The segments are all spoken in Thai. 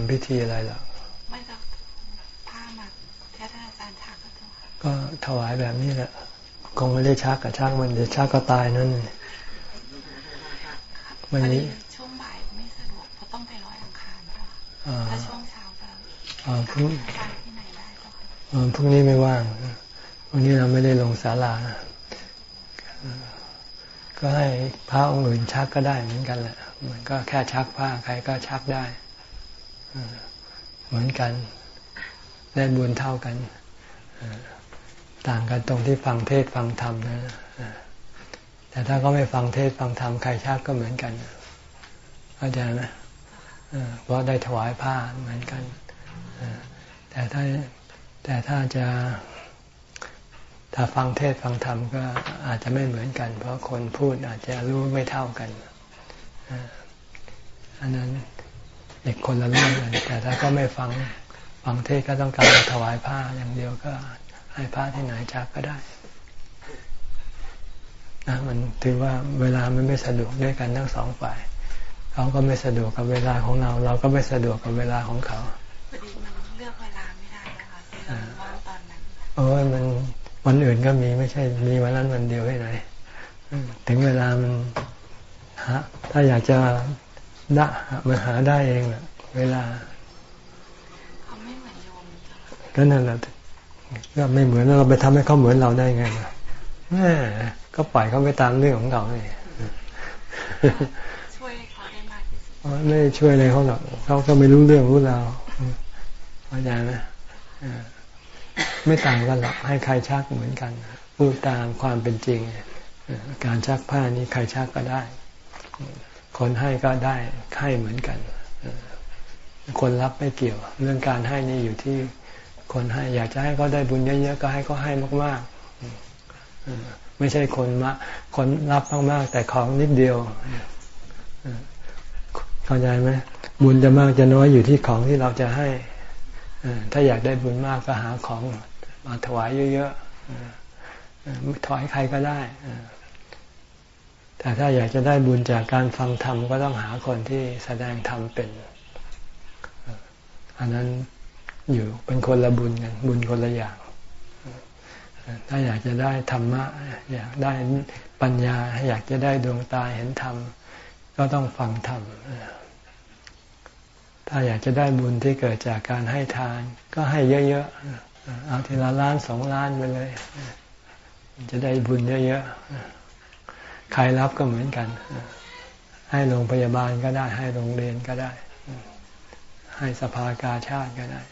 ทำพิธีอะไรหรอกไม่จะผ้ามาแค่ท่านอาจารย์ชักก็ถวายแบบนี้แหละ คงไม่ได้ชักกับชักมันเดี๋ยวชักก็ตายนั่นวันนี้ช่วงบ่ายไม่สะดวกเพราะต้องไปร้อยอังคารถ้าช่วงเช้าก็พรุ่งที่ไหนได้พรุ่งนี้ไม่ว่างวันนี้เราไม่ได้ลงศาลาก็ให้พระองค์อื่นชักก็ได้เหมือนกันแหละ มันก็แค่ชักผ้าใครก็ชักได้ เหมือนกัน ได้บุญเท่ากัน ต่างกันตรงที่ฟังเทศฟังธรรมนะแต่ถ้าก็ไม่ฟังเทศฟังธรรมใครชักก็เหมือนกันเข้าใจไหมเพราะได้ถวายผ้าเหมือนกันแต่ถ้าแต่ถ้าจะถ้าฟังเทศฟังธรรมก็อาจจะไม่เหมือนกัน เพราะคนพูดอาจจะรู้ไม่เท่ากันอันนั้น เด็กคนละเรื่องกันแต่ถ้าก็ไม่ฟังฟังเทศก็ต้องการถวายผ้าอย่างเดียวก็ให้พระที่ไหนชักก็ได้นะมันถือว่าเวลามันไม่สะดวกด้วยกันทั้งสองฝ่ายเขาก็ไม่สะดวกกับเวลาของเรา เราก็ไม่สะดวกกับเวลาของเขาพอดีมันเลือกเวลาไม่ได้นะคะที่เราว่างตอนนั้นโอ้ยมันวันอื่นก็มีไม่ใช่มีวันนั้นวันเดียวให้ไหนถึงเวลามันหาถ้าอยากจะ ได้มันหาได้เองแหละเวลาเขาไม่เหมือนโยมก็นั่นแหละก็ไม่เหมือนเราไปทำให้เขาเหมือนเราได้ไงแม่ก็ปล่อยเขาไปตามเรื่องของเขาเลยช่วยเขาได้มากที่สุดไม่ช่วยอะไรเขาหรอกเขาก็ไม่รู้เรื่องรู้ราวเข้าใจไหมไม่ต่างกันหรอกให้ใครชักเหมือนกันพูดตามความเป็นจริง การชักผ้านี้ใครชักก็ได้ คนให้ก็ได้ให้เหมือนกัน คนรับไม่เกี่ยว เรื่องการให้นี่อยู่ที่คนให้ อยากจะให้เขาได้บุญเยอะๆก็ให้เขาให้มากๆไม่ใช่คนมาคนรับมากๆแต่ของนิดเดียวเข้าใจไหมบุญจะมากจะน้อยอยู่ที่ของที่เราจะให้ถ้าอยากได้บุญมากก็หาของมาถวายเยอะๆถวายใครก็ได้ แต่ถ้าอยากจะได้บุญจากการฟังธรรมก็ต้องหาคนที่แสดงธรรมเป็น อันนั้นอยู่เป็นคนละบุญกันบุญคนละอย่าง ถ้าอยากจะได้ธรรมะ อยากได้ปัญญา อยากจะได้ดวงตาเห็นธรรม ก็ต้องฟังธรรม ถ้าอยากจะได้บุญที่เกิดจากการให้ทาน ก็ให้เยอะๆ เอาทีละล้านสองล้านไปเลย จะได้บุญเยอะๆ ใครรับก็เหมือนกัน ให้โรงพยาบาลก็ได้ ให้โรงเรียนก็ได้ ให้สภากาชาติก็ได้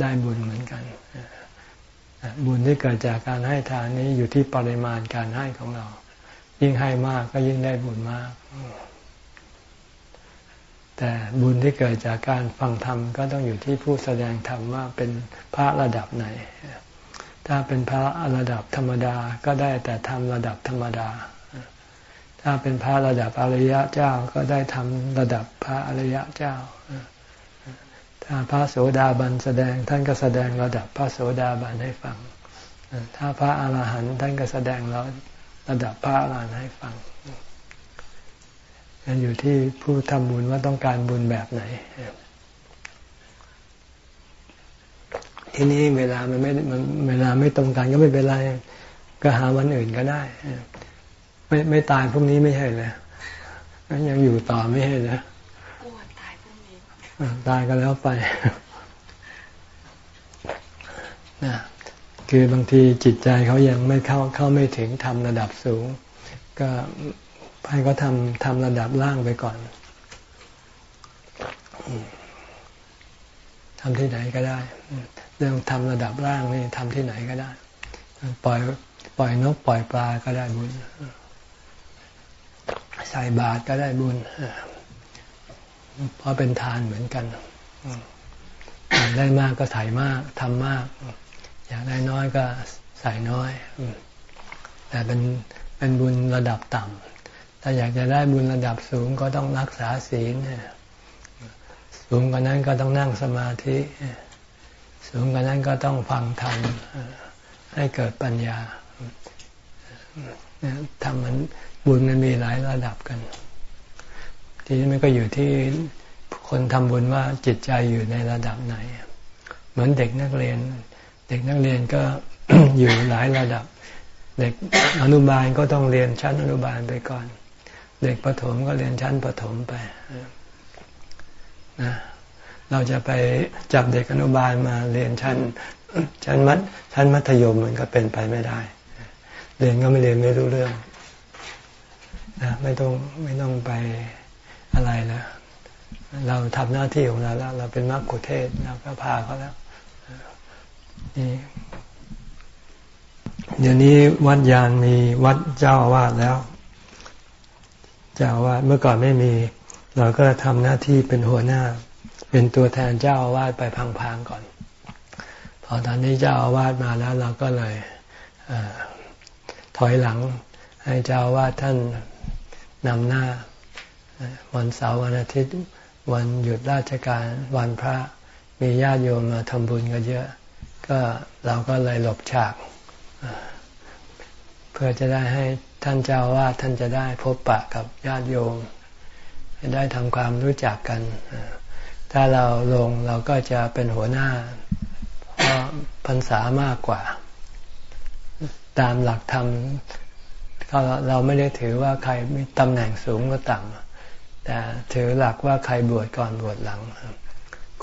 ได้บุญเหมือนกันบุญที่เกิดจากการให้ทานนี้อยู่ที่ปริมาณการให้ของเรา ยิ่งให้มากก็ยิ่งได้บุญมาก แต่บุญที่เกิดจากการฟังธรรมก็ต้องอยู่ที่ผู้แสดงธรรมว่าเป็นพระระดับไหน ถ้าเป็นพระระดับธรรมดาก็ได้แต่ทำระดับธรรมดา ถ้าเป็นพระระดับอริยะเจ้าก็ได้ทำระดับพระอริยะเจ้า ถ้าพระโสดาบันแสดงท่านก็แสดงระดับพระโสดาบันให้ฟัง ถ้าพระอาหารหันต์ท่านก็แสดงระดับพระอรหันต์ให้ฟังนั่นอยู่ที่ผู้ทำบุญว่าต้องการบุญแบบไหน ทีนี้เวลามันไม่มันเวลาไม่ตรงกันก็ไม่เป็นไร ก็หาวันอื่นก็ได้ ไม่ไม่ตายพรุ่งนี้ไม่ใช่เลยยังอยู่ต่อไม่ใช่เลยตายพรุ่งนี้ตายก็แล้วไปนะคือบางทีจิตใจเขายังไม่เข้าเข้าไม่ถึงทำระดับสูง ก็ให้เขาทำทำระดับล่างไปก่อน ทำที่ไหนก็ได้ เรื่องทำระดับล่างนี่ทำที่ไหนก็ได้ ปล่อยปล่อยนกปล่อยปลาก็ได้บุญ ใส่บาตรก็ได้บุญเพราะเป็นทานเหมือนกันอยากได้มากก็ใส่มากทำมาก อยากได้น้อยก็ใส่น้อยแต่เป็นเป็นบุญระดับต่ำถ้าอยากจะได้บุญระดับสูงก็ต้องรักษาศีล สูงกว่านั้นก็ต้องนั่งสมาธิ สูงกว่านั้นก็ต้องฟังธรรมให้เกิดปัญญาทำมันบุญมันมีหลายระดับกัน ทีนี้มันก็อยู่ที่คนทำบุญว่าจิตใจอยู่ในระดับไหน เหมือนเด็กนักเรียน เด็กนักเรียนก็อยู่หลายระดับ เด็กอนุบาลก็ต้องเรียนชั้นอนุบาลไปก่อน เด็กประถมก็เรียนชั้นประถมไป เราจะไปจับเด็กอนุบาลมาเรียนชั้นชั้นมัธชั้นมัธยมมันก็เป็นไปไม่ได้ เรียนก็ไม่เรียนไม่รู้เรื่องนะไม่ต้องไม่ต้องไปอะไรแล้วเราทำหน้าที่ของเราแล้ว เราเป็นมักคุเทศเราก็พาเขาแล้วนี่เดี๋ยวนี้วัดยานมีวัดเจ้าอาวาสแล้ว เจ้าอาวาสเมื่อก่อนไม่มี เราก็ทำหน้าที่เป็นหัวหน้า เป็นตัวแทนเจ้าอาวาสไปพังๆก่อน พอตอนนี้เจ้าอาวาสมาแล้วเราก็เลยอถอยหลัง ให้เจ้าอาวาสท่านนำหน้า วันเสาร์วันอาทิตย์วันหยุดราชการวันพระมีญาติโยมมาทำบุญกันเยอะ ก็เราก็เลยหลบฉาก เพื่อจะได้ให้ท่านเจ้าว่าท่านจะได้พบปะกับญาติโยม จะได้ทำความรู้จักกัน ถ้าเราลงเราก็จะเป็นหัวหน้า เพราะพรรษามากกว่า ตามหลักธรรมเราไม่ได้ถือว่าใครมีตำแหน่งสูงก็ต่ำแต่ถือหลักว่าใครบวชก่อนบวชหลัง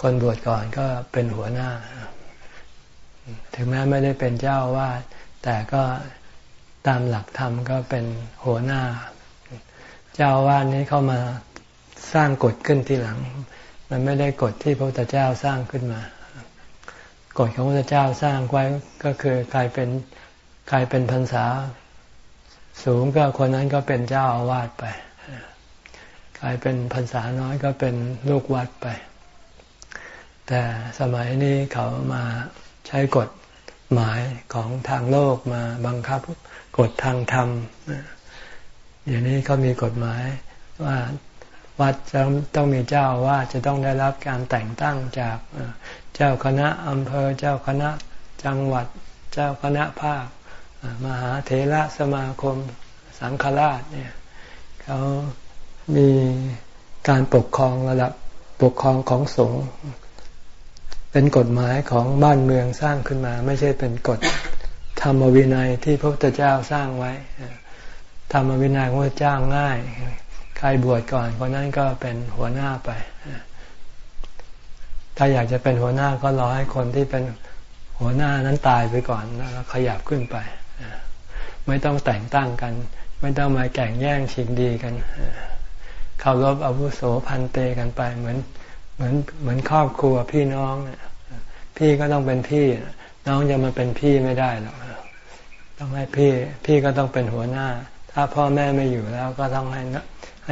คนบวชก่อนก็เป็นหัวหน้า ถึงแม้ไม่ได้เป็นเจ้าวาดแต่ก็ตามหลักธรรมก็เป็นหัวหน้า เจ้าวาดนี้เข้ามา สร้างกฎขึ้นทีหลัง มันไม่ได้กฎที่พระพุทธเจ้าสร้างขึ้นมากฎของพระพุทธเจ้าสร้างไว้ก็คือใครเป็นใครเป็นพรรษา สูงก็คนนั้นก็เป็นเจ้าอาวาสไป ใครเป็นพรรษาน้อยก็เป็นลูกวัดไป แต่สมัยนี้เขามาใช้กฎหมายของทางโลกมาบังคับกฎทางธรรมอย่างนี้เขามีกฎหมายว่า วัดจะต้องมีเจ้าว่าจะต้องได้รับการแต่งตั้งจากเจ้าคณะอำเภอเจ้าคณะจังหวัดเจ้าคณะภาค มหาเถระสมาคมสังฆราชเนี่ยเขามีการปกครองระดับปกครองของสงฆ์เป็นกฎหมายของบ้านเมืองสร้างขึ้นมา ไม่ใช่เป็นกฎธรรมวินัยที่พระพุทธเจ้าสร้างไว้ธรรมวินัยของพระเจ้าง่าย ใครบวชก่อนคนนั้นก็เป็นหัวหน้าไป ถ้าอยากจะเป็นหัวหน้าก็รอให้คนที่เป็นหัวหน้านั้นตายไปก่อนแล้วขยับขึ้นไป ไม่ต้องแต่งตั้งกัน ไม่ต้องมาแข่งแย่งชิงดีกันเคารพอาวุโสพันเตกันไป เหมือนเหมือนเหมือนครอบครัวพี่น้องพี่ก็ต้องเป็นพี่ น้องจะมาเป็นพี่ไม่ได้หรอกต้องให้พี่ พี่ก็ต้องเป็นหัวหน้า ถ้าพ่อแม่ไม่อยู่แล้วก็ต้องให้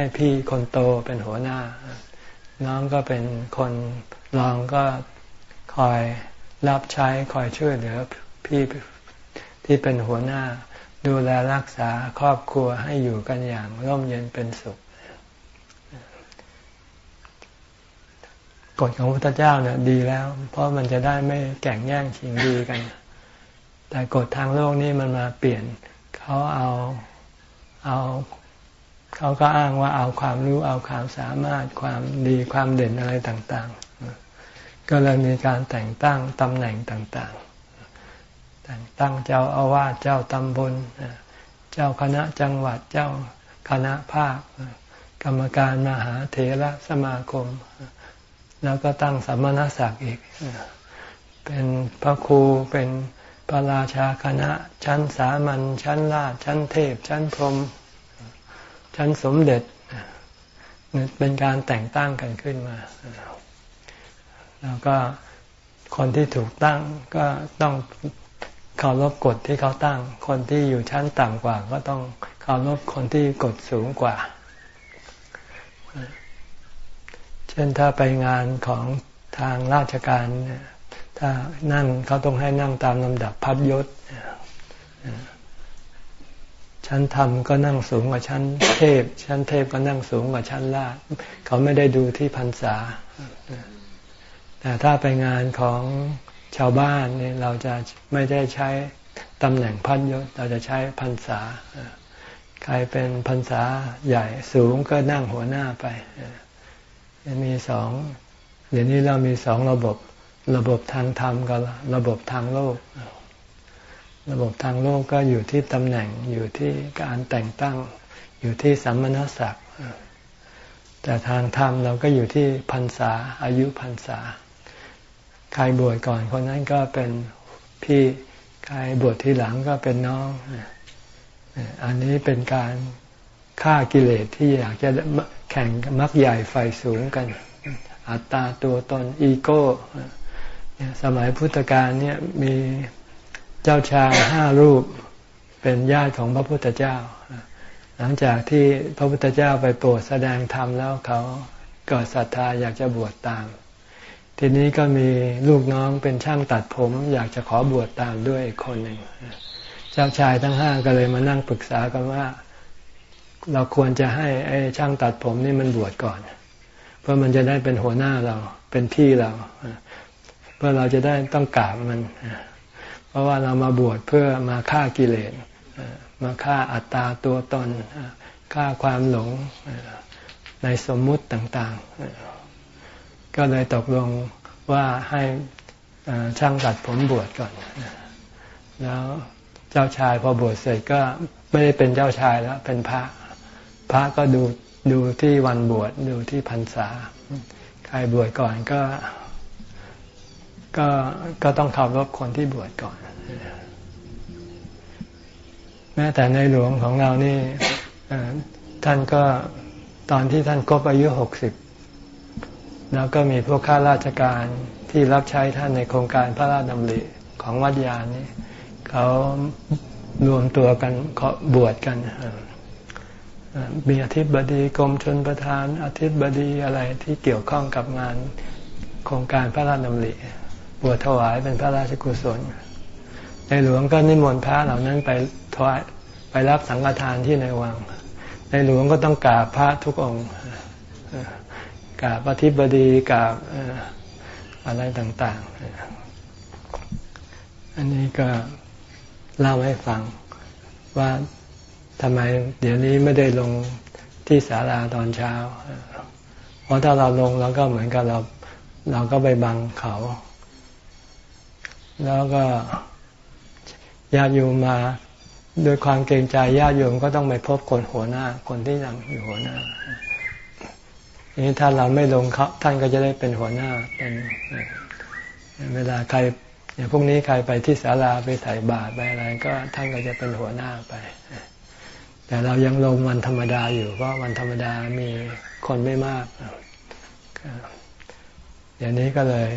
ให้พี่คนโตเป็นหัวหน้า น้องก็เป็นคนรองก็คอยรับใช้คอยช่วยเหลือพี่ที่เป็นหัวหน้า ดูแลรักษาครอบครัวให้อยู่กันอย่างร่มเย็นเป็นสุขกฎของพระพุทธเจ้าเนี่ยดีแล้ว เพราะมันจะได้ไม่แข่งแย่งชิงดีกัน แต่กฎทางโลกนี้มันมาเปลี่ยนเขาเอาเอา เขาก็อ้างว่าเอาความรู้เอาความสามารถความดีความเด่นอะไรต่างๆ ก็เลยมีการแต่งตั้งตำแหน่งต่างๆ แต่งตั้งเจ้าอาวาสเจ้าตำบลเจ้าคณะจังหวัดเจ้าคณะภาค กรรมการมหาเถระสมาคม แล้วก็ตั้งสมณศักดิ์อีก เป็นพระครูเป็นพระราชาคณะชั้นสามัญชั้นราชชั้นเทพชั้นพรหม ชั้นสมเด็จเป็นการแต่งตั้งกันขึ้นมา แล้วก็คนที่ถูกตั้งก็ต้องเคารพกฎที่เขาตั้ง คนที่อยู่ชั้นต่ำกว่า ก็ต้องเคารพคนที่กฎสูงกว่า เช่นถ้าไปงานของทางราชการ ถ้านั่งเขาต้องให้นั่งตามลำดับพัดยศ ชั้นธรรมก็นั่งสูงกว่าชั้นเทพ ชั้นเทพก็นั่งสูงกว่าชั้นราชเขาไม่ได้ดูที่พรรษา แต่ถ้าไปงานของชาวบ้านเนี่ยเราจะไม่ได้ใช้ตำแหน่งพันยศเราจะใช้พรรษา ใครเป็นพรรษาใหญ่สูงก็นั่งหัวหน้าไปมีสองเดี๋ยวนี้เรามีสองระบบระบบทางธรรมกับระบบทางโลก ระบบทางโลกก็อยู่ที่ตำแหน่งอยู่ที่การแต่งตั้ง อยู่ที่สัมมณศักดิ์แต่ทางธรรมเราก็อยู่ที่พรรษาอายุพรรษา ใครบวชก่อนคนนั้นก็เป็นพี่ใครบวชทีหลังก็เป็นน้อง อันนี้เป็นการฆ่ากิเลสที่อยากจะแข่งมักใหญ่ไฟสูงกัน อัตตาตัวตนอีโก้สมัยพุทธกาลเนี่ยมี เจ้าชายห้ารูปเป็นญาติของพระพุทธเจ้า หลังจากที่พระพุทธเจ้าไปโปรดแสดงธรรมแล้วเขาเกิดศรัทธาอยากจะบวชตาม ทีนี้ก็มีลูกน้องเป็นช่างตัดผมอยากจะขอบวชตามด้วยอีกคนหนึ่งเจ้าชายทั้งห้าก็เลยมานั่งปรึกษากันว่า เราควรจะให้ไอ้ช่างตัดผมนี่มันบวชก่อน เพื่อมันจะได้เป็นหัวหน้าเราเป็นพี่เรา เพื่อเราจะได้ต้องกราบมัน เพราะว่าเรามาบวชเพื่อมาฆ่ากิเลสมาฆ่าอัตตาตัวตนฆ่าความหลงในสมมุติต่างๆ ก็เลยตกลงว่าให้ช่างตัดผมบวชก่อน แล้วเจ้าชายพอบวชเสร็จก็ไม่ได้เป็นเจ้าชายแล้ว เป็นพระ พระก็ดูดูที่วันบวชดูที่พรรษา ใครบวชก่อนก็ ก็ก็ต้องเคารพคนที่บวชก่อน แม้แต่ในหลวงของเรานี่ท่านก็ตอนที่ท่านครบอายุหกสิบแล้วก็มีพวกข้าราชการที่รับใช้ท่านในโครงการพระราชดำริของวัดยานนี่เขารวมตัวกันเขาบวชกัน มีอธิบดีกรมชนประธานอธิบดีอะไรที่เกี่ยวข้องกับงานโครงการพระราชดำริ บวชถวายเป็นพระราชกุศล ในหลวงก็นิมนต์พระเหล่านั้นไปถวายไปรับสังฆทานที่ในวัง ในหลวงก็ต้องกราบพระทุกองค์กราบอธิบดีกราบอะไรต่างๆ อันนี้ก็เล่าให้ฟังว่าทำไมเดี๋ยวนี้ไม่ได้ลงที่ศาลาตอนเช้า เพราะถ้าเราลงเราก็เหมือนกับเราเราก็ไปบังเขา แล้วก็ญาติโยมมาโดยความเกรงใจญาติโยมก็ต้องไปพบคนหัวหน้า คนที่นั่งอยู่หัวหน้านี้ถ้าเราไม่ลงเขาท่านก็จะได้เป็นหัวหน้าเป็นเวลาใครอย่างพวกนี้ใครไปที่ศาลาไปใส่บาตรไปอะไร ก็ท่านก็จะเป็นหัวหน้าไป แต่เรายังลงวันธรรมดาอยู่เพราะวันธรรมดามีคนไม่มากอย่างนี้ก็เลย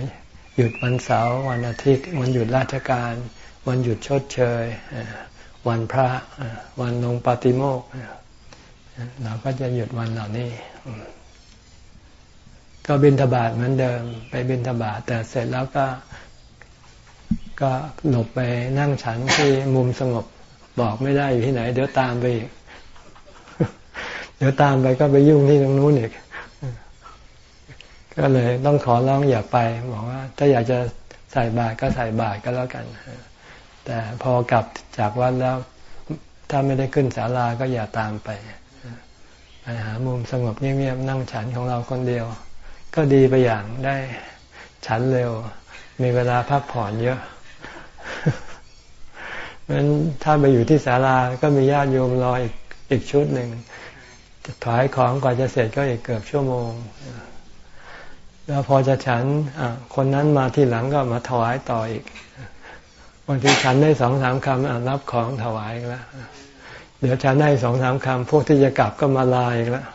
หยุดวันเสาร์วันอาทิตย์ วันหยุดราชการ วันหยุดชดเชย วันพระวันลงปาติโมกเราก็จะหยุดวันเหล่านี้ ก็บินทบาทเหมือนเดิม ไปบินทบาทแต่เสร็จแล้วก็ ก็หลบไปนั่งฉันที่มุมสงบบอกไม่ได้อยู่ที่ไหน เดี๋ยวตามไปอีกเดี๋ยวตามไปก็ไปยุ่งที่ตรงนู้นอีก ก็เลยต้องขอร้องอย่าไปบอกว่า ถ้าอยากจะใส่บาตรก็ใส่บาตรก็แล้วกัน แต่พอกลับจากวัดแล้ว ถ้าไม่ได้ขึ้นศาลาก็อย่าตามไปไปหามุมสงบเงียบๆนั่งฉันของเราคนเดียว ก็ดีไปอย่างได้ฉันเร็ว มีเวลาพักผ่อนเยอะเพราะฉะนั้นถ้าไปอยู่ที่ศาลาก็มีญาติโยมรออีกอีกชุดหนึ่งถายของกว่าจะเสร็จก็อีกเกือบชั่วโมง แล้วพอจะฉันคนนั้นมาที่หลังก็มาถวายต่ออีกบางทีฉันได้สองสามคำรับของถวายแล้วเดี๋ยวฉันได้สองสามคำพวกที่จะกลับก็มาลาอีกแล้ว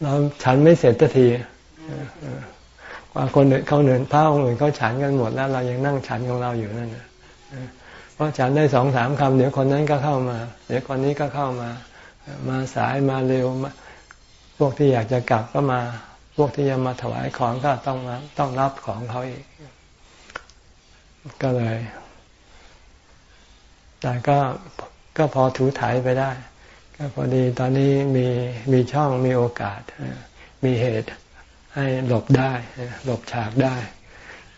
เราฉันไม่เสร็จทีว่าคนอื่นเขาเนินพระองค์อื่นเขาฉันกันหมดแล้ว เรายังนั่งฉันของเราอยู่นั่นเพราะฉันได้สองสามคำเดี๋ยวคนนั้นก็เข้ามา เดี๋ยวคนนี้ก็เข้ามา มาสายมาเร็วพวกที่อยากจะกลับก็มา พวกที่จะมาถวายของก็ต้องต้องรับของเขาอีก ก็เลย แต่ก็ก็พอถูถ่ายไปได้ ก็พอดีตอนนี้มีมีช่องมีโอกาส มีเหตุให้หลบได้ หลบฉากได้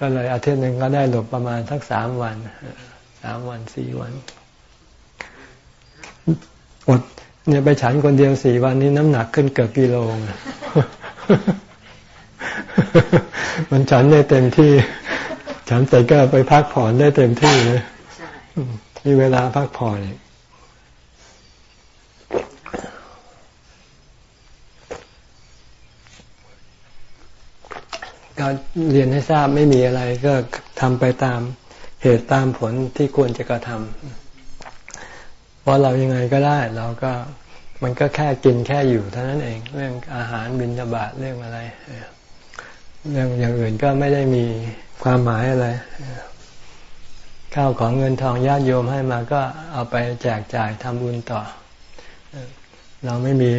ก็เลยอาทิตย์หนึ่งก็ได้หลบประมาณสักสามวันสามวันสี่วันอดเนี่ยไปฉันคนเดียวสี่วันนี้น้ำหนักขึ้นเกือบกิโล มันฉันได้เต็มที่ ฉันเสร็จก็ไปพักผ่อนได้เต็มที่เลยมีเวลาพักผ่อนก็เรียนให้ทราบไม่มีอะไรก็ทำไปตามเหตุตามผลที่ควรจะกระทำเพราะเรายังไงก็ได้ เราก็มันก็แค่กินแค่อยู่เท่านั้นเอง เรื่องอาหารบินทบาทเรื่องอะไรเเรื่องอย่างอื่นก็ไม่ได้มีความหมายอะไรข้าวของเงินทองญาติโยมให้มาก็เอาไปแจกจ่ายทำบุญต่อ เราไม่มี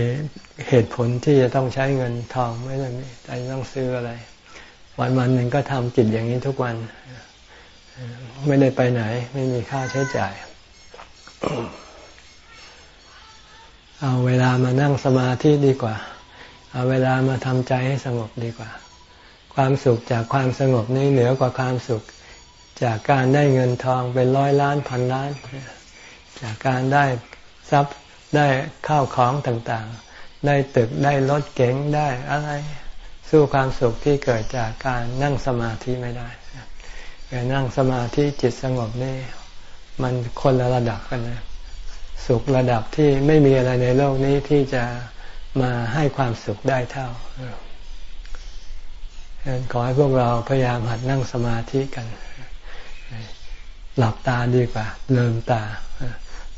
เหตุผลที่จะต้องใช้เงินทองไม่ได้มีแต่ต้องซื้ออะไร วันวันหนึ่งก็ทำจิตอย่างนี้ทุกวัน ไม่ได้ไปไหน ไม่มีค่าใช้จ่าย เอาเวลามานั่งสมาธิดีกว่า เอาเวลามาทำใจให้สงบดีกว่า ความสุขจากความสงบนี้เหนือกว่าความสุขจากการได้เงินทองเป็นร้อยล้านพันล้าน จากการได้ทรัพย์ได้ข้าวของต่างๆ ได้ตึกได้รถเก๋งได้อะไร สู้ความสุขที่เกิดจากการนั่งสมาธิไม่ได้การนั่งสมาธิจิตสงบนี่มันคนละระดับกันนะสุขระดับที่ไม่มีอะไรในโลกนี้ที่จะมาให้ความสุขได้เท่า ขอให้พวกเราพยายามหัดนั่งสมาธิกัน หลับตาดีกว่าเลิมตา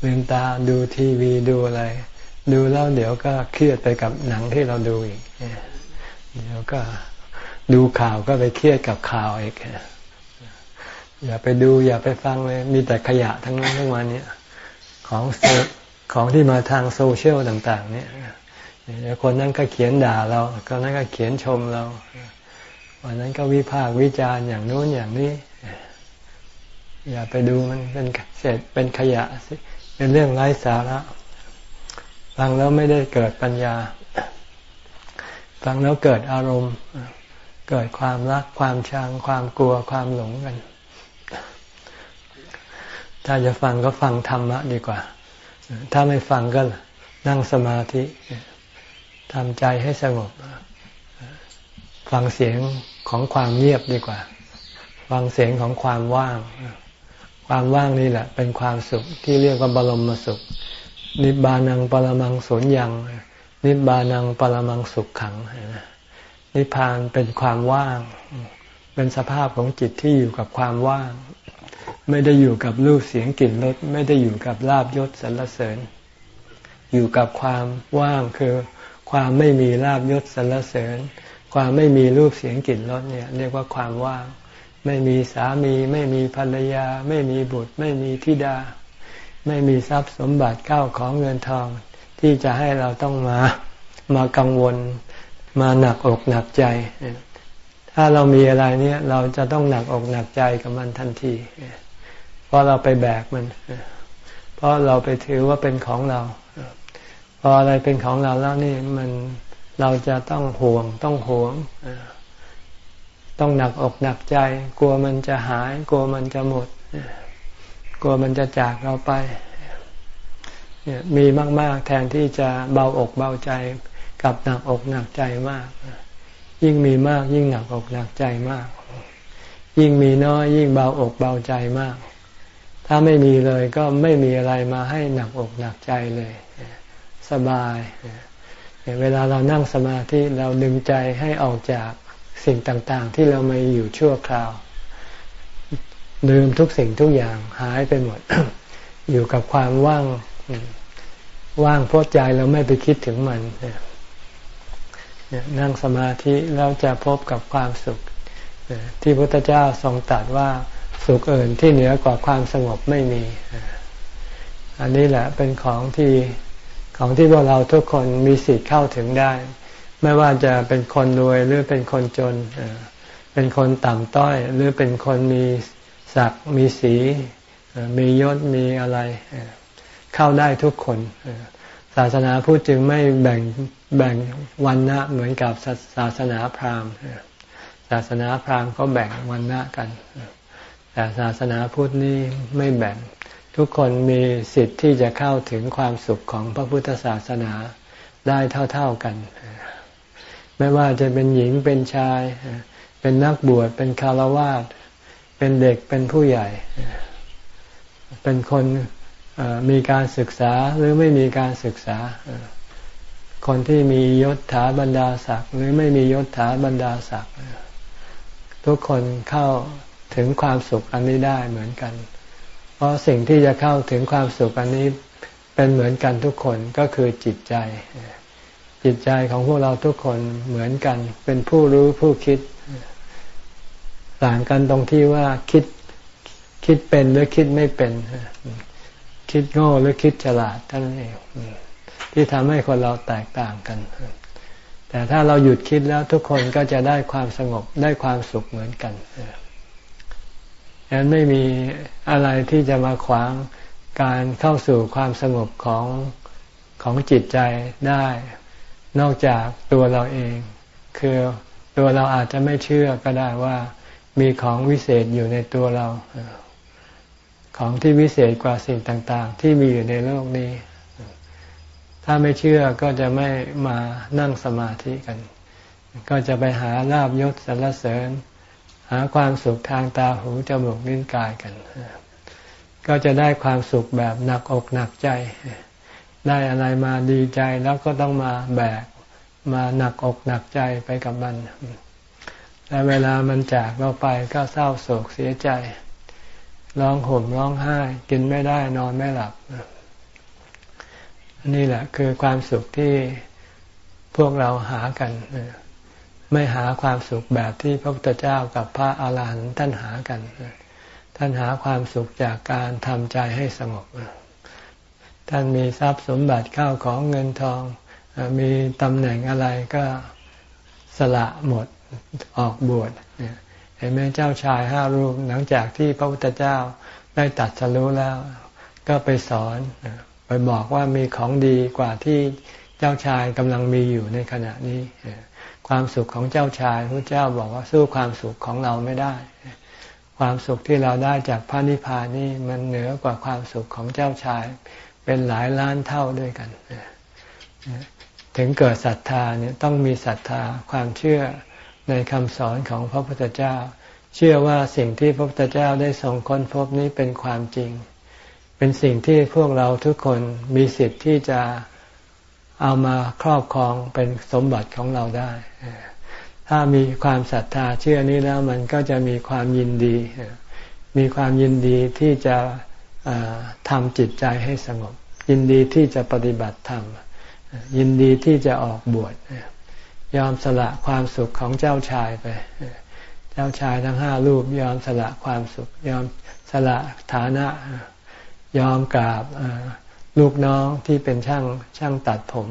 ลืมตาดูทีวีดูอะไร ดูแล้วเดี๋ยวก็เครียดไปกับหนังที่เราดูอีกเดี๋ยวก็ดูข่าวก็ไปเครียดกับข่าวอีกอย่าไปดูอย่าไปฟังเลยมีแต่ขยะทั้งนั้นทั้งวันเนี้ของของที่มาทางโซเชียลต่าง ๆ เนี่ยคนนั้นก็เขียนด่าเราคนนั้นก็เขียนชมเรา วันนั้นก็วิพากวิจารณ์อย่างโน้นอย่างนี้ อย่าไปดูมันเป็นเศษเป็นขยะเป็นเรื่องไร้สาระฟังแล้วไม่ได้เกิดปัญญา ฟังแล้วเกิดอารมณ์ เกิดความรักความชัง ความกลัวความหลงกัน ถ้าจะฟังก็ฟังธรรมะดีกว่า ถ้าไม่ฟังก็นั่งสมาธิทำใจให้สงบ ฟังเสียงของความเงียบดีกว่า ฟังเสียงของความว่าง ความว่างนี่แหละ เป็นความสุขที่เรียกว่าบรมสุข นิบานังปรมังสนยัง นิบานังปรมังสุขขัง นิพพานเป็นความว่าง เป็นสภาพของจิตที่อยู่กับความว่าง ไม่ได้อยู่กับรูปเสียงกลิ่นรสไม่ได้อยู่กับลาบยศสรรเสริญ อยู่กับความว่างคือความไม่มีลาบยศสรรเสริญ ความไม่มีรูปเสียงกลิ่นรสเนี่ยเรียกว่าความว่าง ไม่มีสามี ไม่มีภรรยา ไม่มีบุตร ไม่มีธิดา ไม่มีทรัพย์สมบัติเก้าของเงินทอง ที่จะให้เราต้องมามากังวล มาหนักอกหนักใจ ถ้าเรามีอะไรเนี่ยเราจะต้องหนักอกหนักใจกับมันทันที เพราะเราไปแบกมัน เพราะเราไปถือว่าเป็นของเรา พออะไรเป็นของเราแล้วนี่มัน เราจะต้องห่วงต้องห่วง ต้องหนักอกหนักใจ กลัวมันจะหาย กลัวมันจะหมด กลัวมันจะจากเราไปมีมาก ๆ แทนที่จะเบาอกเบาใจกับหนักอกหนักใจมาก ยิ่งมีมาก ยิ่งหนักอกหนักใจมาก ยิ่งมีน้อย ยิ่งเบาอกเบาใจมาก ถ้าไม่มีเลยก็ไม่มีอะไรมาให้หนักอกหนักใจเลย สบาย เวลาเรานั่งสมาธิเราดึงใจให้ออกจากสิ่งต่างๆ ที่เรามาอยู่ชั่วคราว ลืมทุกสิ่งทุกอย่างหายไปหมด อยู่กับความว่างว่างเพราะใจเราไม่ไปคิดถึงมันนั่งสมาธิแล้วจะพบกับความสุขที่พระพุทธเจ้าทรงตรัสว่าสุขอื่นที่เหนือกว่าความสงบไม่มี อันนี้แหละเป็นของที่ ของที่พวกเราทุกคนมีสิทธิ์เข้าถึงได้ ไม่ว่าจะเป็นคนรวยหรือเป็นคนจน เป็นคนต่ำต้อย หรือเป็นคนมีศักดิ์มีสี มียศมีอะไร เข้าได้ทุกคนศาสนาพูดจึงไม่แบ่งแบ่งวันนะเหมือนกับศาสนาพราหมณ์ศาสนาพราหมณ์ก็แบ่งวันนะกัน แต่ศาสนาพุทธนี่ไม่แบ่ง ทุกคนมีสิทธิ์ที่จะเข้าถึงความสุขของพระพุทธศาสนาได้เท่า ๆกัน ไม่ว่าจะเป็นหญิงเป็นชาย เป็นนักบวชเป็นคารวาสเป็นเด็กเป็นผู้ใหญ่ เป็นคนมีการศึกษาหรือไม่มีการศึกษา คนที่มียศถาบรรดาศักดิ์หรือไม่มียศถาบรรดาศักดิ์ทุกคนเข้าถึงความสุขอันนี้ได้เหมือนกัน เพราะสิ่งที่จะเข้าถึงความสุขอันนี้เป็นเหมือนกันทุกคนก็คือจิตใจ จิตใจของพวกเราทุกคนเหมือนกัน เป็นผู้รู้ผู้คิด ต่างกันตรงที่ว่าคิดคิดเป็นหรือคิดไม่เป็น คิดโง่หรือคิดฉลาดท่านเองที่ทำให้คนเราแตกต่างกัน แต่ถ้าเราหยุดคิดแล้วทุกคนก็จะได้ความสงบได้ความสุขเหมือนกัน ฉะนั้นไม่มีอะไรที่จะมาขวางการเข้าสู่ความสงบของของจิตใจได้ นอกจากตัวเราเอง คือตัวเราอาจจะไม่เชื่อก็ได้ว่ามีของวิเศษอยู่ในตัวเรา ของที่วิเศษกว่าสิ่งต่าง ๆ ที่มีอยู่ในโลกนี้ ถ้าไม่เชื่อก็จะไม่มานั่งสมาธิกัน ก็จะไปหาลาบยศสรรเสริญ หาความสุขทางตาหูจมูกลิ้นกายกัน ก็จะได้ความสุขแบบหนักอกหนักใจ ได้อะไรมาดีใจแล้วก็ต้องมาแบกมาหนักอกหนักใจไปกับมัน และเวลามันจากเราไปก็เศร้าโศกเสียใจร้องห่มร้องไห้ กินไม่ได้นอนไม่หลับ นี่แหละคือความสุขที่พวกเราหากัน ไม่หาความสุขแบบที่พระพุทธเจ้ากับพระอาหารหันต์ท่านหากัน ท่านหาความสุขจากการทำใจให้สงบ ท่านมีทรัพย์สมบัติข้าวของเงินทอง มีตำแหน่งอะไรก็สละหมดออกบวชเห็นไหมเจ้าชายห้ารูปหลังจากที่พระพุทธเจ้าได้ตัดสรู้แล้ว ก็ไปสอนไปบอกว่ามีของดีกว่าที่เจ้าชายกำลังมีอยู่ในขณะนี้ ความสุขของเจ้าชายพระเจ้าบอกว่าสู้ความสุขของเราไม่ได้ ความสุขที่เราได้จากพระนิพพานนี่มันเหนือกว่าความสุขของเจ้าชาย เป็นหลายล้านเท่าด้วยกัน ถึงเกิดศรัทธาเนี่ยต้องมีศรัทธาความเชื่อในคำสอนของพระพุทธเจ้า เชื่อว่าสิ่งที่พระพุทธเจ้าได้ทรงค้นพบนี้เป็นความจริง เป็นสิ่งที่พวกเราทุกคนมีสิทธิ์ที่จะ เอามาครอบครองเป็นสมบัติของเราได้ ถ้ามีความศรัทธาเชื่อนี้แล้วมันก็จะมีความยินดี มีความยินดีที่จะทำจิตใจให้สงบ ยินดีที่จะปฏิบัติธรรม ยินดีที่จะออกบวช ยอมสละความสุขของเจ้าชายไป เจ้าชายทั้งห้ารูปยอมสละความสุข ยอมสละฐานะ ยอมกราบ ลูกน้องที่เป็นช่างช่างตัดผม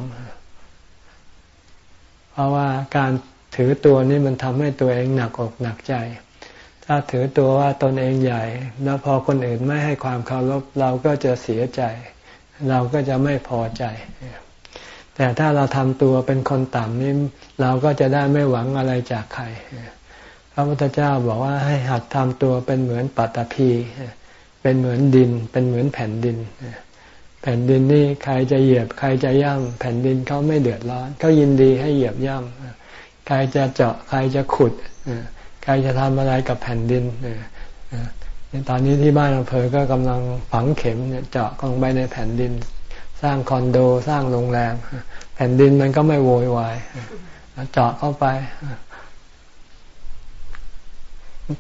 เพราะว่าการถือตัวนี้มันทำให้ตัวเองหนักอกหนักใจ ถ้าถือตัวว่าตนเองใหญ่ แล้วพอคนอื่นไม่ให้ความเคารพเราก็จะเสียใจ เราก็จะไม่พอใจ แต่ถ้าเราทำตัวเป็นคนต่ำนี่เราก็จะได้ไม่หวังอะไรจากใครพระพุทธเจ้าบอกว่าให้หัดทำตัวเป็นเหมือนปัตตภีเป็นเหมือนดิน เป็นเหมือนแผ่นดิน แผ่นดินนี่ใครจะเหยียบใครจะย่ำแผ่นดินเขาไม่เดือดร้อนเขายินดีให้เหยียบย่ำใครจะเจาะใครจะขุดใครจะทำอะไรกับแผ่นดินตอนนี้ที่บ้านอำเภอก็กำลังฝังเข็มเจาะลงไปในแผ่นดิน สร้างคอนโดสร้างโรงแรมแผ่นดินมันก็ไม่โวยวายเจาะเข้าไป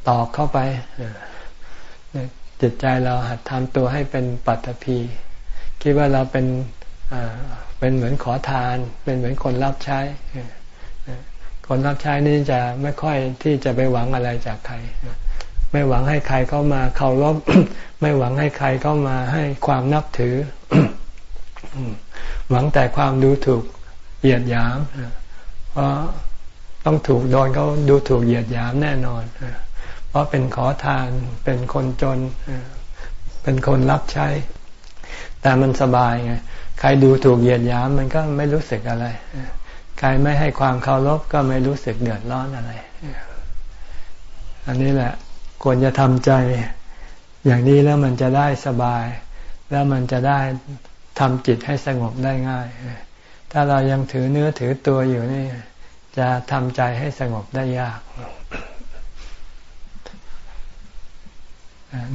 ตอกเข้าไปจิตใจเราหัดทำตัวให้เป็นปัตภี คิดว่าเราเป็นเป็นเหมือนขอทาน เป็นเหมือนคนรับใช้ คนรับใช้นี่จะไม่ค่อยที่จะไปหวังอะไรจากใคร ไม่หวังให้ใครเข้ามาเคารพไม่หวังให้ใครเข้ามาให้ความนับถือ หวังแต่ความดูถูกเหยียดหยามเพราะต้องถูกโดนเขาดูถูกเหยียดหยามแน่นอน เพราะเป็นขอทานเป็นคนจนเป็นคนรับใช้ แต่มันสบายไงใครดูถูกเหยียดหยามมันก็ไม่รู้สึกอะไรใครไม่ให้ความเคารพก็ไม่รู้สึกเดือดร้อนอะไร อันนี้แหละควรจะทำใจ อย่างนี้แล้วมันจะได้สบาย แล้วมันจะได้ทำจิตให้สงบได้ง่าย ถ้าเรายังถือเนื้อถือตัวอยู่นี่ จะทำใจให้สงบได้ยาก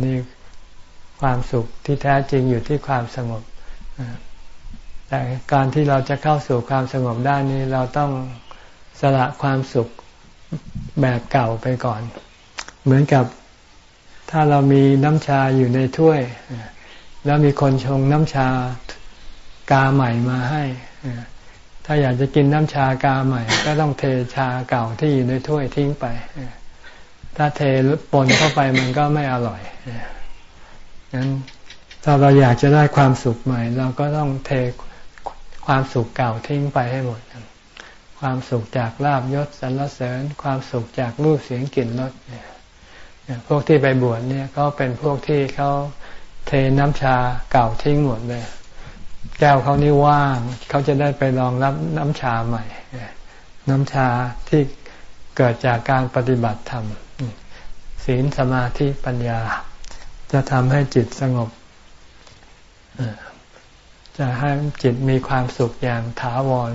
นี่ ความสุขที่แท้จริงอยู่ที่ความสงบแต่การที่เราจะเข้าสู่ความสงบได้นี้เราต้องสละความสุขแบบเก่าไปก่อน เหมือนกับถ้าเรามีน้ำชาอยู่ในถ้วย แล้วมีคนชงน้ำชากาใหม่มาให้ถ้าอยากจะกินน้ำชากาใหม่ ก็ต้องเทชาเก่าที่อยู่ในถ้วยทิ้งไป ถ้าเทปนเข้าไปมันก็ไม่อร่อย งั้นถ้าเราอยากจะได้ความสุขใหม่ เราก็ต้องเทความสุขเก่าทิ้งไปให้หมด ความสุขจากลาบยศสรรเสริญ ความสุขจากรูปเสียงกลิ่นรสเนี่ยพวกที่ไปบวชเนี่ยก็เป็นพวกที่เขาเทน้ำชาเก่าทิ้งหมดเลยแก้วเขานี่ว่างเขาจะได้ไปลองรับน้ำชาใหม่ น้ำชาที่เกิดจากการปฏิบัติธรรมศีลสมาธิปัญญา จะทำให้จิตสงบ จะให้จิตมีความสุขอย่างถาวร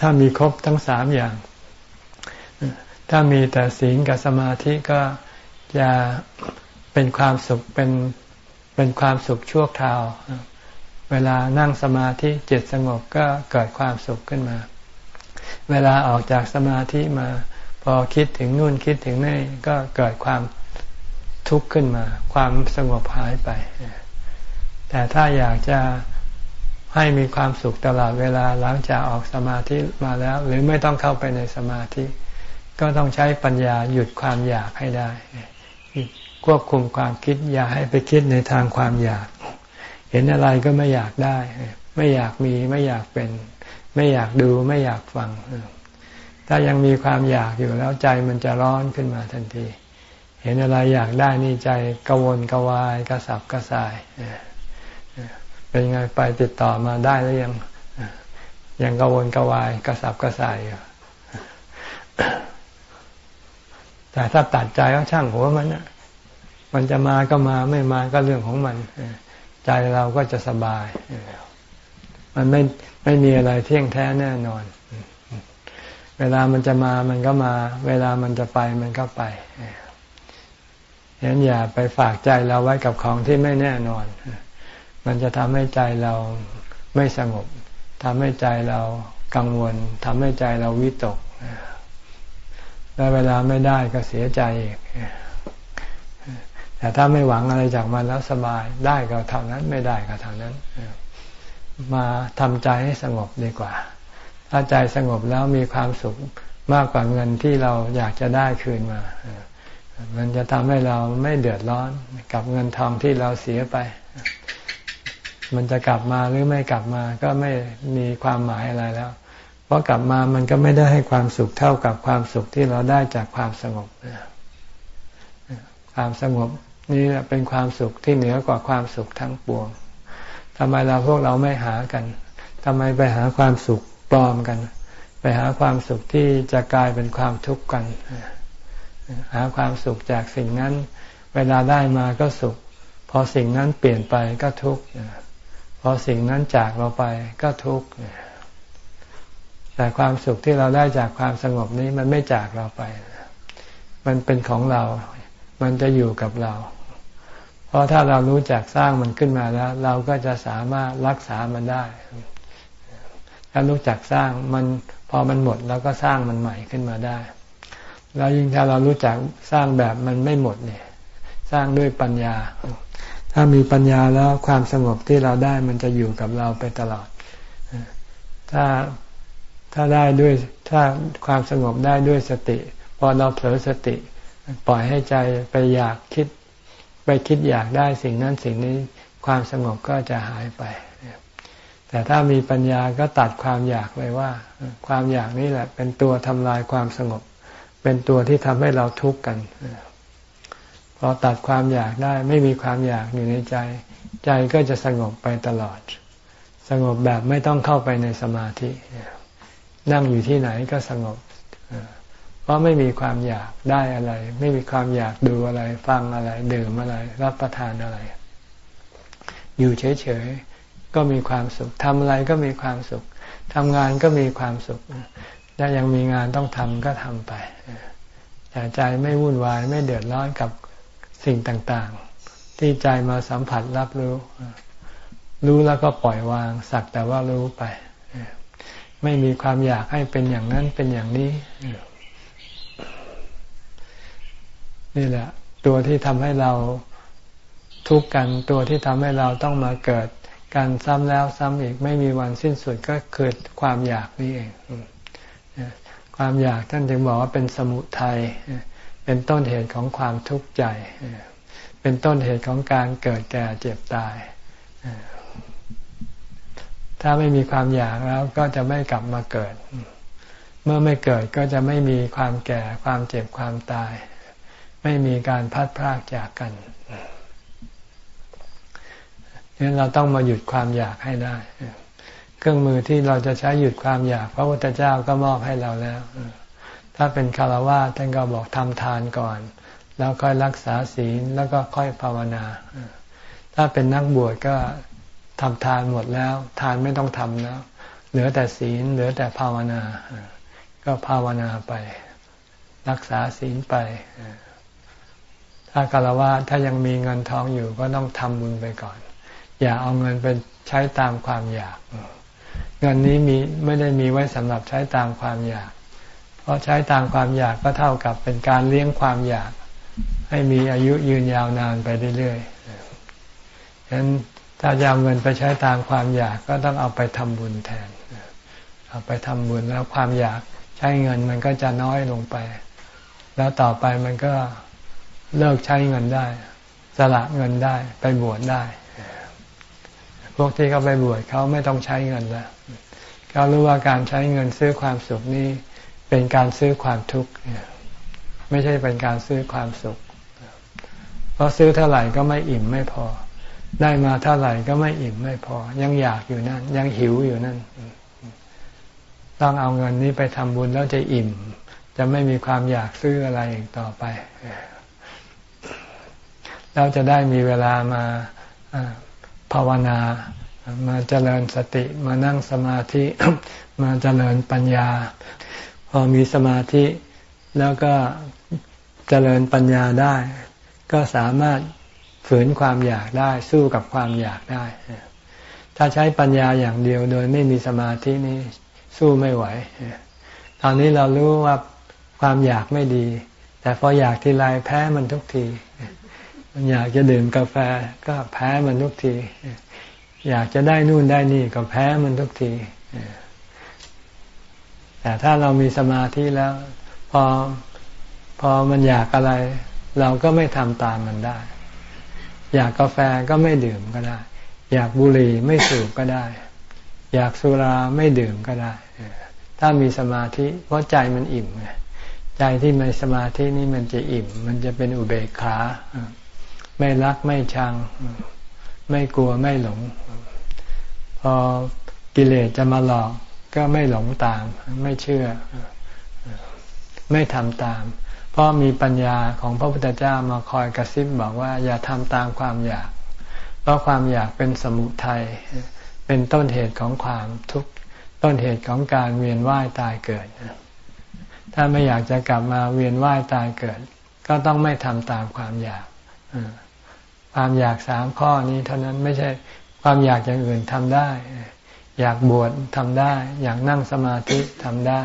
ถ้ามีครบทั้งสามอย่าง ถ้ามีแต่ศีลกับสมาธิก็จะเป็นความสุขเป็นเป็นความสุขชั่วคราว เวลานั่งสมาธิจิตสงบก็เกิดความสุขขึ้นมา เวลาออกจากสมาธิมา พอคิดถึงนู่นคิดถึงนี่ก็เกิดความ ทุกข์ขึ้นมา ความสงบหายไป แต่ถ้าอยากจะให้มีความสุขตลอดเวลาหลังจากออกสมาธิมาแล้ว หรือไม่ต้องเข้าไปในสมาธิ ก็ต้องใช้ปัญญาหยุดความอยากให้ได้ ควบคุมความคิดอย่าให้ไปคิดในทางความอยาก เห็นอะไรก็ไม่อยากได้ ไม่อยากมีไม่อยากเป็น ไม่อยากดูไม่อยากฟังถ้ายังมีความอยากอยู่แล้วใจมันจะร้อนขึ้นมาทันที เห็นอะไรอยากได้นี่ใจกวนกวายกระสับกระส่ายเป็นไงไปติดต่อมาได้หรือยังยังกวนกวายกระสับกระส่ายอยู่แต่ถ้าตัดใจก็ช่างหัวมันนะมันจะมาก็มาไม่มาก็เรื่องของมันใจเราก็จะสบาย มันไม่ไม่มีอะไรเที่ยงแท้แน่นอน เวลามันจะมามันก็มา เวลามันจะไปมันก็ไป ฉะนั้นอย่าไปฝากใจเราไว้กับของที่ไม่แน่นอน มันจะทำให้ใจเราไม่สงบทำให้ใจเรากังวลทำให้ใจเราวิตกแล้วเวลาไม่ได้ก็เสียใจอีกแต่ถ้าไม่หวังอะไรจากมันแล้วสบายได้ก็เท่านั้นไม่ได้ก็เท่านั้น มาทำใจให้สงบดีกว่า ถ้าใจสงบแล้วมีความสุขมากกว่าเงินที่เราอยากจะได้คืนมา มันจะทำให้เราไม่เดือดร้อนกับเงินทองที่เราเสียไป มันจะกลับมาหรือไม่กลับมาก็ไม่มีความหมายอะไรแล้ว เพราะกลับมามันก็ไม่ได้ให้ความสุขเท่ากับความสุขที่เราได้จากความสงบความสงบนี่เป็นความสุขที่เหนือกว่าความสุขทั้งปวงทำไมเราพวกเราไม่หากันทำไมไปหาความสุขปลอมกัน ไปหาความสุขที่จะกลายเป็นความทุกข์กัน หาความสุขจากสิ่งนั้น เวลาได้มาก็สุข พอสิ่งนั้นเปลี่ยนไปก็ทุกข์พอสิ่งนั้นจากเราไปก็ทุกข์แต่ความสุขที่เราได้จากความสงบนี้มันไม่จากเราไป มันเป็นของเรา มันจะอยู่กับเรา เพราะถ้าเรารู้จักสร้างมันขึ้นมาแล้ว เราก็จะสามารถรักษามันได้ ถ้ารู้จักสร้างมันพอมันหมดเราก็สร้างมันใหม่ขึ้นมาได้ แล้วยิ่งถ้าเรารู้จักสร้างแบบมันไม่หมดเนี่ย สร้างด้วยปัญญา ถ้ามีปัญญาแล้วความสงบที่เราได้มันจะอยู่กับเราไปตลอด ถ้าถ้าได้ด้วยถ้าความสงบได้ด้วยสติ พอเราเผลอสติ ปล่อยให้ใจไปอยากคิด ไปคิดอยากได้สิ่งนั้นสิ่งนี้ความสงบก็จะหายไปแต่ถ้ามีปัญญาก็ตัดความอยากเลยว่า ความอยากนี่แหละ เป็นตัวทำลายความสงบ เป็นตัวที่ทำให้เราทุกข์กันพอตัดความอยากได้ไม่มีความอยากอยู่ในใจ ใจก็จะสงบไปตลอด สงบแบบไม่ต้องเข้าไปในสมาธิ นั่งอยู่ที่ไหนก็สงบเพราะไม่มีความอยากได้อะไร ไม่มีความอยากดูอะไร ฟังอะไร ดื่มอะไร รับประทานอะไร อยู่เฉยๆก็มีความสุขทำอะไรก็มีความสุขทำงานก็มีความสุข ถ้ายังมีงานต้องทำก็ทำไปแต่ใจไม่วุ่นวายไม่เดือดร้อนกับสิ่งต่างๆ ที่ใจมาสัมผัสรับรู้ รู้แล้วก็ปล่อยวาง สักแต่ว่ารู้ไป ไม่มีความอยากให้เป็นอย่างนั้นเป็นอย่างนี้ นี่แหละ ตัวที่ทำให้เราทุกข์กันตัวที่ทำให้เราต้องมาเกิดการซ้ำแล้วซ้ำอีก ไม่มีวันสิ้นสุดก็เกิดความอยากนี่เอง ความอยากท่านถึงบอกว่าเป็นสมุทัยเป็นต้นเหตุของความทุกข์ใจ เป็นต้นเหตุของการเกิดแก่เจ็บตาย ถ้าไม่มีความอยากแล้วก็จะไม่กลับมาเกิด เมื่อไม่เกิดก็จะไม่มีความแก่ความเจ็บความตาย ไม่มีการพัดพรากจากกันนี่เราต้องมาหยุดความอยากให้ได้ เครื่องมือที่เราจะใช้หยุดความอยาก พระพุทธเจ้าก็มอบให้เราแล้ว ถ้าเป็นคารวะท่านก็บอกทำทานก่อน แล้วค่อยรักษาศีลแล้วก็ค่อยภาวนา ถ้าเป็นนักบวชก็ทำทานหมดแล้ว ทานไม่ต้องทำแล้ว เหลือแต่ศีลเหลือแต่ภาวนา ก็ภาวนาไป รักษาศีลไป ถ้าคารวะถ้ายังมีเงินทองอยู่ก็ต้องทำบุญไปก่อน อย่าเอาเงินไปใช้ตามความอยาก เงินนี้มีไม่ได้มีไว้สำหรับใช้ตามความอยาก เพราะใช้ตามความอยากก็เท่ากับเป็นการเลี้ยงความอยาก ให้มีอายุยืนยาวนานไปเรื่อยๆฉะนั้นถ้าจะเอาเงินไปใช้ตามความอยากก็ต้องเอาไปทำบุญแทน เอาไปทำบุญแล้วความอยากใช้เงินมันก็จะน้อยลงไป แล้วต่อไปมันก็เลิกใช้เงินได้ สละเงินได้ไปบวชได้ พวกที่เขาไปบวชเขาไม่ต้องใช้เงินแล้วเขารู้ว่าการใช้เงินซื้อความสุขนี้ เป็นการซื้อความทุกข์ไม่ใช่เป็นการซื้อความสุข เพราะซื้อเท่าไหร่ก็ไม่อิ่มไม่พอ ได้มาเท่าไหร่ก็ไม่อิ่มไม่พอ ยังอยากอยู่นั่น ยังหิวอยู่นั่น ต้องเอาเงินนี้ไปทำบุญแล้วจะอิ่ม จะไม่มีความอยากซื้ออะไรอีกต่อไปเราจะได้มีเวลามา ภาวนา มาเจริญสติมานั่งสมาธิมาเจริญปัญญา พอมีสมาธิแล้วก็เจริญปัญญาได้ ก็สามารถฝืนความอยากได้สู้กับความอยากได้ ถ้าใช้ปัญญาอย่างเดียวโดยไม่มีสมาธินี้สู้ไม่ไหวตอนนี้เรารู้ว่าความอยากไม่ดี แต่พออยากทีไรแพ้มันทุกที มันอยากจะดื่มกาแฟก็แพ้มันทุกที อยากจะได้นู่นได้นี่ก็แพ้มันทุกที แต่ถ้าเรามีสมาธิแล้ว พอพอมันอยากอะไร เราก็ไม่ทำตามมันได้ อยากกาแฟก็ไม่ดื่มก็ได้ อยากบุหรี่ไม่สูบก็ได้ อยากสุราไม่ดื่มก็ได้ ถ้ามีสมาธิ เพราะใจมันอิ่มไงใจที่มีสมาธินี่มันจะอิ่ม มันจะเป็นอุเบกขา ไม่รักไม่ชัง ไม่กลัวไม่หลง พอกิเลสจะมาหลอกก็ไม่หลงตาม ไม่เชื่อ ไม่ทำตาม เพราะมีปัญญาของพระพุทธเจ้ามาคอยกระซิบบอกว่า อย่าทำตามความอยาก เพราะความอยากเป็นสมุทัยเป็นต้นเหตุของความทุกข์ต้นเหตุของการเวียนว่ายตายเกิด ถ้าไม่อยากจะกลับมาเวียนว่ายตายเกิด ก็ต้องไม่ทำตามความอยาก ความอยากสามข้อนี้เท่านั้นไม่ใช่ความอยากอย่างอื่นทำได้ อยากบวชทำได้ อยากนั่งสมาธิทำได้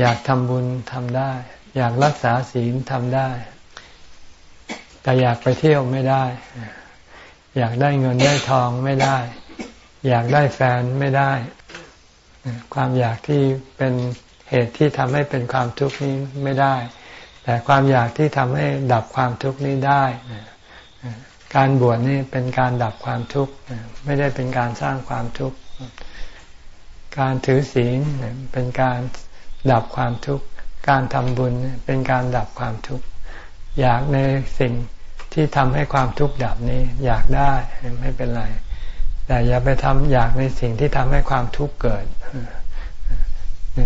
อยากทำบุญทำได้ อยากรักษาศีลทำได้ แต่อยากไปเที่ยวไม่ได้ อยากได้เงินได้ทองไม่ได้ อยากได้แฟนไม่ได้ ความอยากที่เป็นเหตุที่ทำให้เป็นความทุกข์นี้ไม่ได้ แต่ความอยากที่ทำให้ดับความทุกข์นี้ได้ การบวชนี่เป็นการดับความทุกข์ไม่ได้เป็นการสร้างความทุกข์การถือศีลเป็นการดับความทุกข์การทำบุญเป็นการดับความทุกข์อยากในสิ่งที่ทำให้ความทุกข์ดับนี้อยากได้ไม่เป็นไร แต่อย่าไปทำอยากในสิ่งที่ทำให้ความทุกข์เกิด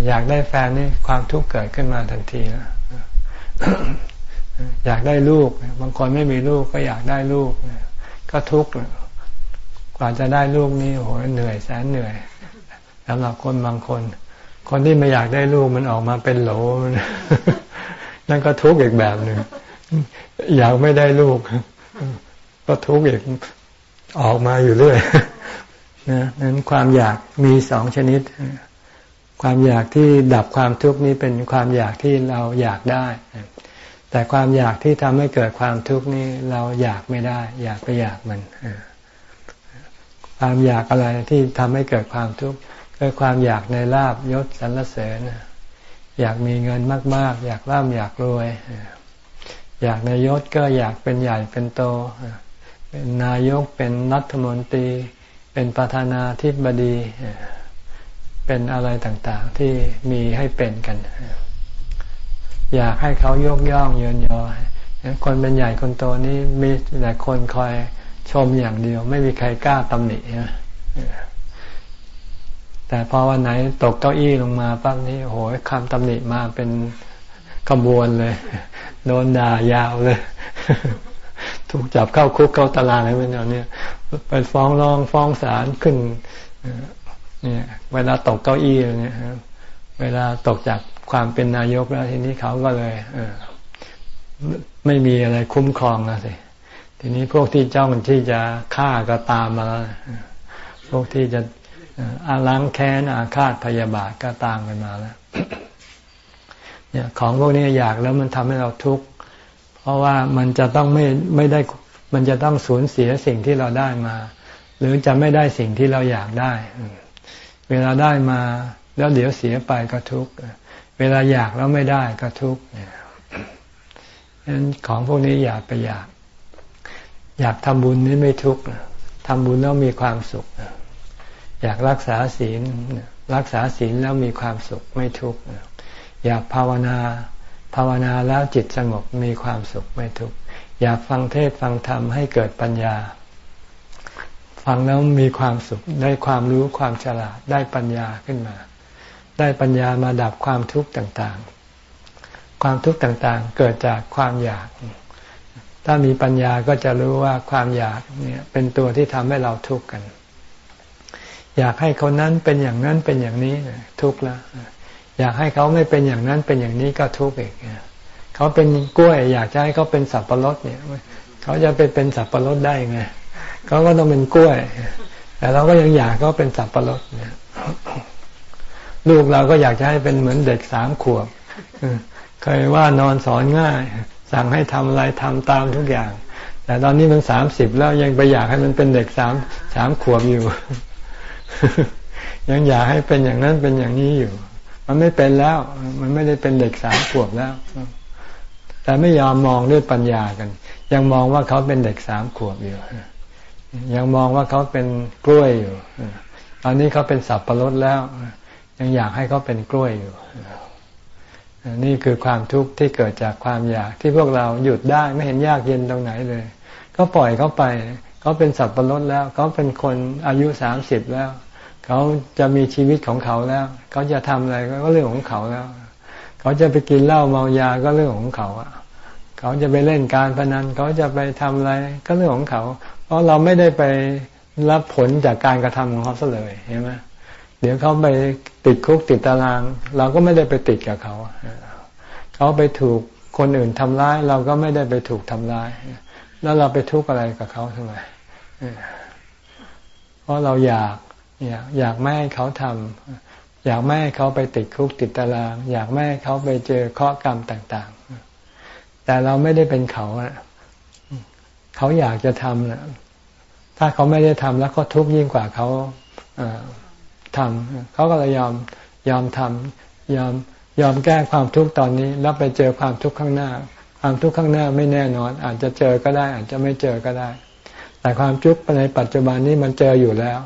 อยากได้แฟนนี่ความทุกข์เกิดขึ้นมาทันทีนะ อยากได้ลูก บางคนไม่มีลูกก็อยากได้ลูก ก็ทุกข์กว่าจะได้ลูกนี่โหเหนื่อยแสนเหนื่อยสำหรับคนบางคน คนที่ไม่อยากได้ลูกมันออกมาเป็นโหลนั่นก็ทุกข์อีกแบบหนึ่งอยากไม่ได้ลูก ก็ทุกข์อีกออกมาอยู่เรื่อยนะนั้นความอยากมีสองชนิด ความอยากที่ดับความทุกข์นี้เป็นความอยากที่เราอยากได้ แต่ความอยากที่ทำให้เกิดความทุกข์นี้เราอยากไม่ได้ อยากไปอยากมันความอยากอะไรที่ทำให้เกิดความทุกข์ก็ความอยากในลาบยศสรรเสริญอยากมีเงินมาก ๆ อยากร่ำอยากรวย อยากในยศก็อยากเป็นใหญ่เป็นโต เป็นนายกเป็นรัฐมนตรี เป็นประธานาธิบดี เป็นอะไรต่างๆที่มีให้เป็นกัน อยากให้เขายกย่องเยินยอคนเป็นใหญ่คนโตนี้มีแต่คนคอยชมอย่างเดียว ไม่มีใครกล้าตำหนิแต่พอวันไหนตกเก้าอี้ลงมาปั๊บนี้โหยคำตำหนิมาเป็นขบวนเลย โดนด่ายาวเลย ถูกจับเข้าคุกเข้าตารางอะไรแบบนี้ไปฟ้องร้องฟ้องศาลขึ้นเนี่ย เวลาตกเก้าอี้เนี่ยเวลาตกจาก ความเป็นนายกแล้วทีนี้เขาก็เลยเออไม่มีอะไรคุ้มครองแล้วสิทีนี้พวกที่จ้องที่จะฆ่าก็ตามมาแล้วพวกที่จะอาล้างแค้นอาฆาตพยาบาทก็ตามกันมาแล้วเนี่ยของพวกนี้อยากแล้วมันทำให้เราทุกข์เพราะว่ามันจะต้องไม่ไม่ได้มันจะต้องสูญเสียสิ่งที่เราได้มา หรือจะไม่ได้สิ่งที่เราอยากได้ เวลาได้มาแล้วเดี๋ยวเสียไปก็ทุกข์ เวลาอยากแล้วไม่ได้ก็ทุกข์ฉะนั้นของพวกนี้อยากไปอยาก อยากทำบุญนี่ไม่ทุกข์ทำบุญแล้วมีความสุข อยากรักษาศีลรักษาศีลแล้วมีความสุขไม่ทุกข์อยากภาวนาภาวนาแล้วจิตสงบมีความสุขไม่ทุกข์อยากฟังเทศฟังธรรมให้เกิดปัญญา ฟังแล้วมีความสุขได้ความรู้ความฉลาดได้ปัญญาขึ้นมา ได้ปัญญามาดับความทุกข์ต่างๆ ความทุกข์ต่างๆ เกิดจากความอยาก ถ้ามีปัญญาก็จะรู้ว่าความอยากเนี่ยเป็นตัวที่ทำให้เราทุกข์กัน อยากให้คนนั้นเป็นอย่างนั้นเป็นอย่างนี้ทุกข์ล้วอยากให้เขาไม่เป็นอย่างนั้นเป็นอย่างนี้ก็ทุกข์อีกเขาเป็นกล้วย อยากจะให้เขาเป็นสับปะรดเนี่ยเขาจะไปเป็นสับปะรดได้ไงเขาก็ต้องเป็นกล้วย แต่เราก็ยังอยากเขาเป็นสับปะรดเนี่ย ลูกเราก็อยากจะให้เป็นเหมือนเด็กสามขวบเคยว่านอนสอนง่าย สั่งให้ทำอะไรทำตามทุกอย่าง แต่ตอนนี้มันสามสิบแล้วยังไปอยากให้มันเป็นเด็กสามสามขวบอยู่ ยังอยากให้เป็นอย่างนั้นเป็นอย่างนี้อยู่ มันไม่เป็นแล้ว มันไม่ได้เป็นเด็กสามขวบแล้ว แต่ไม่ยอมมองด้วยปัญญากัน ยังมองว่าเขาเป็นเด็กสามขวบอยู่ ยังมองว่าเขาเป็นกล้วยอยู่ ตอนนี้เขาเป็นสับปะรดแล้ว ยังอยากให้เขาเป็นกล้วยอยู่ นี่คือความทุกข์ที่เกิดจากความอยากที่พวกเราหยุดได้ไม่เห็นยากเย็นตรงไหนเลย ก็ปล่อยเขาไป เขาเป็นสับประรดแล้ว เขาเป็นคนอายุสามสิบแล้ว เขาจะมีชีวิตของเขาแล้ว เขาจะทำอะไรก็เรื่องของเขาแล้ว เขาจะไปกินเหล้าเมายาก็เรื่องของเขาอะเขาจะไปเล่นการพนัน เขาจะไปทำอะไรก็เรื่องของเขา เพราะเราไม่ได้ไปรับผลจากการกระทำของเขาเลยเห็นไหม เดี๋ยวเขาไปติดคุกติดตาราง เราก็ไม่ได้ไปติดกับเขาเขาไปถูกคนอื่นทำร้าย เราก็ไม่ได้ไปถูกทำร้าย แล้วเราไปทุกข์อะไรกับเขาทำไมเพราะเราอยากอยากอยากไม่ให้เขาทำอยากไม่ให้เขาไปติดคุกติดตาราง อยากไม่ให้เขาไปเจอข้อกรรมต่าง ๆ แต่เราไม่ได้เป็นเขาเขาอยากจะทำนะถ้าเขาไม่ได้ทำแล้วเขาทุกข์ยิ่งกว่าเขา ทำเขาก็เลยยอมยอมทำยอมยอมแก้ความทุกข์ตอนนี้ แล้วไปเจอความทุกข์ข้างหน้า ความทุกข์ข้างหน้าไม่แน่นอน อาจจะเจอก็ได้ อาจจะไม่เจอก็ได้ แต่ความทุกข์ในปัจจุบันนี้มันเจออยู่แล้ว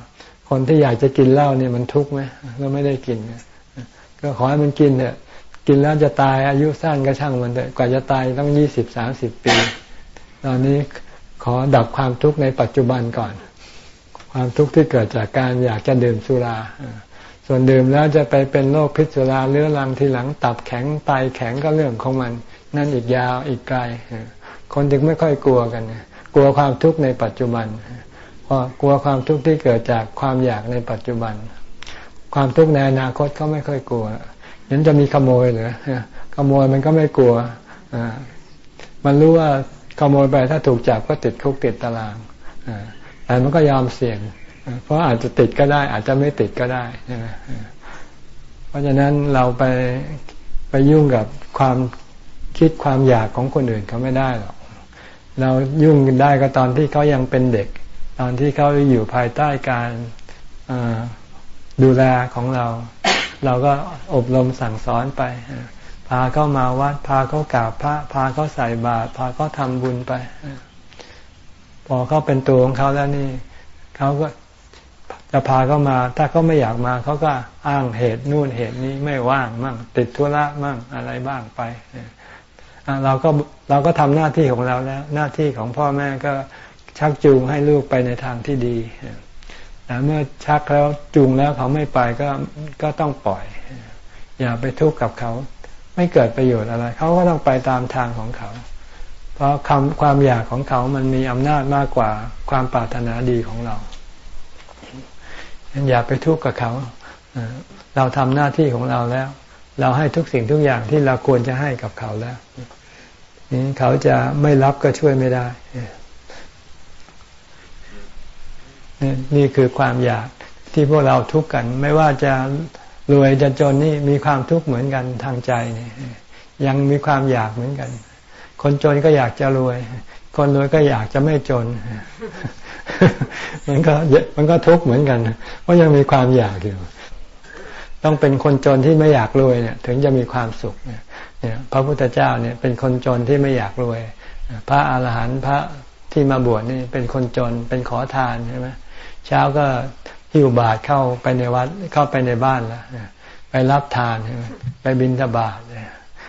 คนที่อยากจะกินเหล้าเนี่ยมันทุกข์ไหมก็ไม่ได้กินก็ขอให้มันกินเนี่ยกินแล้วจะตายอายุสั้นก็ช่างมันเถอะกว่าจะตายต้องยี่สิบสามสิบปี ตอนนี้ขอดับความทุกข์ในปัจจุบันก่อน ความทุกข์ที่เกิดจากการอยากจะดื่มสุรา ส่วนดื่มแล้วจะไปเป็นโรคพิษสุราเรื้อรังทีหลังตับแข็งไตแข็งก็เรื่องของมัน นั่นอีกยาวอีกไกล คนจึงไม่ค่อยกลัวกัน กลัวความทุกข์ในปัจจุบันเพราะกลัวความทุกข์ที่เกิดจากความอยากในปัจจุบัน ความทุกข์ในอนาคตเขาไม่ค่อยกลัวยันจะมีขโมยหรือขโมยมันก็ไม่กลัวมันรู้ว่าขโมยไปถ้าถูกจับก็ติดคุกติดตาราง แต่มันก็ยอมเสี่ยง เพราะอาจจะติดก็ได้ อาจจะไม่ติดก็ได้ใช่ไหมเพราะฉะนั้นเราไปไปยุ่งกับความคิดความอยากของคนอื่นเขาไม่ได้หรอกเรายุ่งได้ก็ตอนที่เขายังเป็นเด็ก ตอนที่เขาอยู่ภายใต้การดูแลของเรา เราก็อบรมสั่งสอนไป พาเขามาวัด พาเขากราบพระ พาเขาใส่บาตรพาเขาทำบุญไป พอเขาเป็นตัวของเขาแล้วนี่เขาก็จะพาเขามา ถ้าเขาไม่อยากมาเขาก็อ้างเหตุนู่นเหตุนี้ไม่ว่างมั่งติดธุระมั่งอะไรบ้างไปเราก็เราก็ทำหน้าที่ของเราแล้ว หน้าที่ของพ่อแม่ก็ชักจูงให้ลูกไปในทางที่ดีแต่เมื่อชักแล้วจูงแล้วเขาไม่ไปก็ก็ต้องปล่อย อย่าไปทุกข์กับเขา ไม่เกิดประโยชน์อะไร เขาก็ต้องไปตามทางของเขา เพราะคำความอยากของเขามันมีอำนาจมากกว่าความปรารถนาดีของเราอย่าไปทุกข์กับเขา เราทำหน้าที่ของเราแล้ว เราให้ทุกสิ่งทุกอย่างที่เราควรจะให้กับเขาแล้วนี่เขาจะไม่รับก็ช่วยไม่ได้ นี่คือความอยากที่พวกเราทุกข์กัน ไม่ว่าจะรวยจะจนนี่มีความทุกข์เหมือนกันทางใจนี่ยังมีความอยากเหมือนกัน คนจนก็อยากจะรวย คนรวยก็อยากจะไม่จน มันก็มันก็ทุกข์เหมือนกัน เพราะยังมีความอยากอยู่ ต้องเป็นคนจนที่ไม่อยากรวยเนี่ย ถึงจะมีความสุขเนี่ยพระพุทธเจ้าเนี่ยเป็นคนจนที่ไม่อยากรวย พระอาหารหันต์พระที่มาบวชนี่เป็นคนจนเป็นขอทานใช่ไหมเช้าก็หิวบาตรเข้าไปในวัดเข้าไปในบ้านแล้วไปรับทานไปบิณฑบาต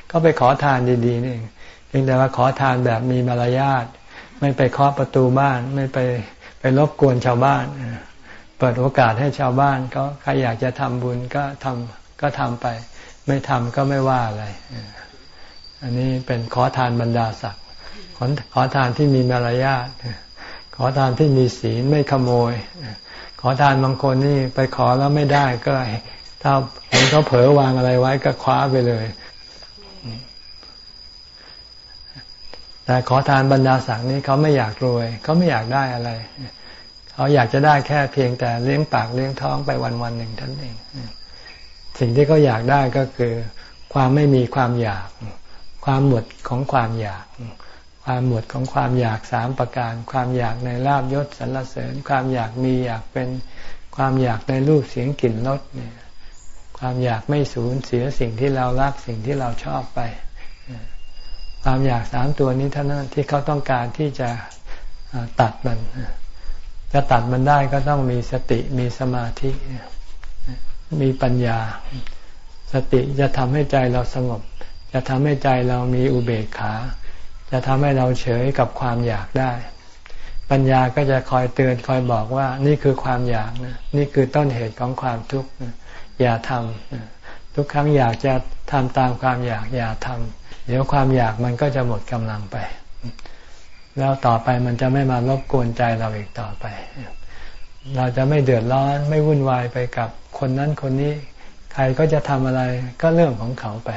ก็ไปขอทานดีๆนี่ พียงแต่ว่าขอทานแบบมีมารยาทไม่ไปเคาะประตูบ้าน ไม่ไปไปรบกวนชาวบ้าน เปิดโอกาสให้ชาวบ้านก็ใครอยากจะทำบุญก็ทำก็ทำไป ไม่ทำก็ไม่ว่าอะไร อันนี้เป็นขอทานบรรดาศักดิ์ขอทานที่มีมารยาทขอทานที่มีศีลไม่ขโมย ขอทานบางคนนี่ไปขอแล้วไม่ได้ก็ถ้าเห็นเขาเผลอวางอะไรไว้ก็คว้าไปเลย แต่ขอทานบรรดาศักดิ์นี้เขาไม่อยากรวยเขาไม่อยากได้อะไร เขาอยากจะได้แค่เพียงแต่เลี้ยงปากเลี้ยงท้องไปวันวันหนึ่งท่านเอง สิ่งที่เขาอยากได้ก็คือ ความไม่มีความอยาก ความหมดของความอยาก ความหมดของความอยากสามประการ ความอยากในลาบยศสรรเสริญ ความอยากมีอยากเป็นความอยากในรูปเสียงกลิ่นรสเนี่ย ความอยากไม่สูญเสียสิ่งที่เรารักสิ่งที่เราชอบไป ความอยากสามตัวนี้เท่านั้นที่เขาต้องการที่จะตัดมัน จะตัดมันได้ก็ต้องมีสติมีสมาธิ มีปัญญา สติจะทำให้ใจเราสงบ จะทำให้ใจเรามีอุเบกขา จะทำให้เราเฉยกับความอยากได้ ปัญญาก็จะคอยเตือนคอยบอกว่า นี่คือความอยากนะนี่คือต้นเหตุของความทุกข์อย่าทำทุกครั้งอยากจะทำตามความอยากอย่าทำ เดี๋ยวความอยากมันก็จะหมดกำลังไป แล้วต่อไปมันจะไม่มารบกวนใจเราอีกต่อไป เราจะไม่เดือดร้อนไม่วุ่นวายไปกับคนนั้นคนนี้ ใครก็จะทำอะไรก็เรื่องของเขาไป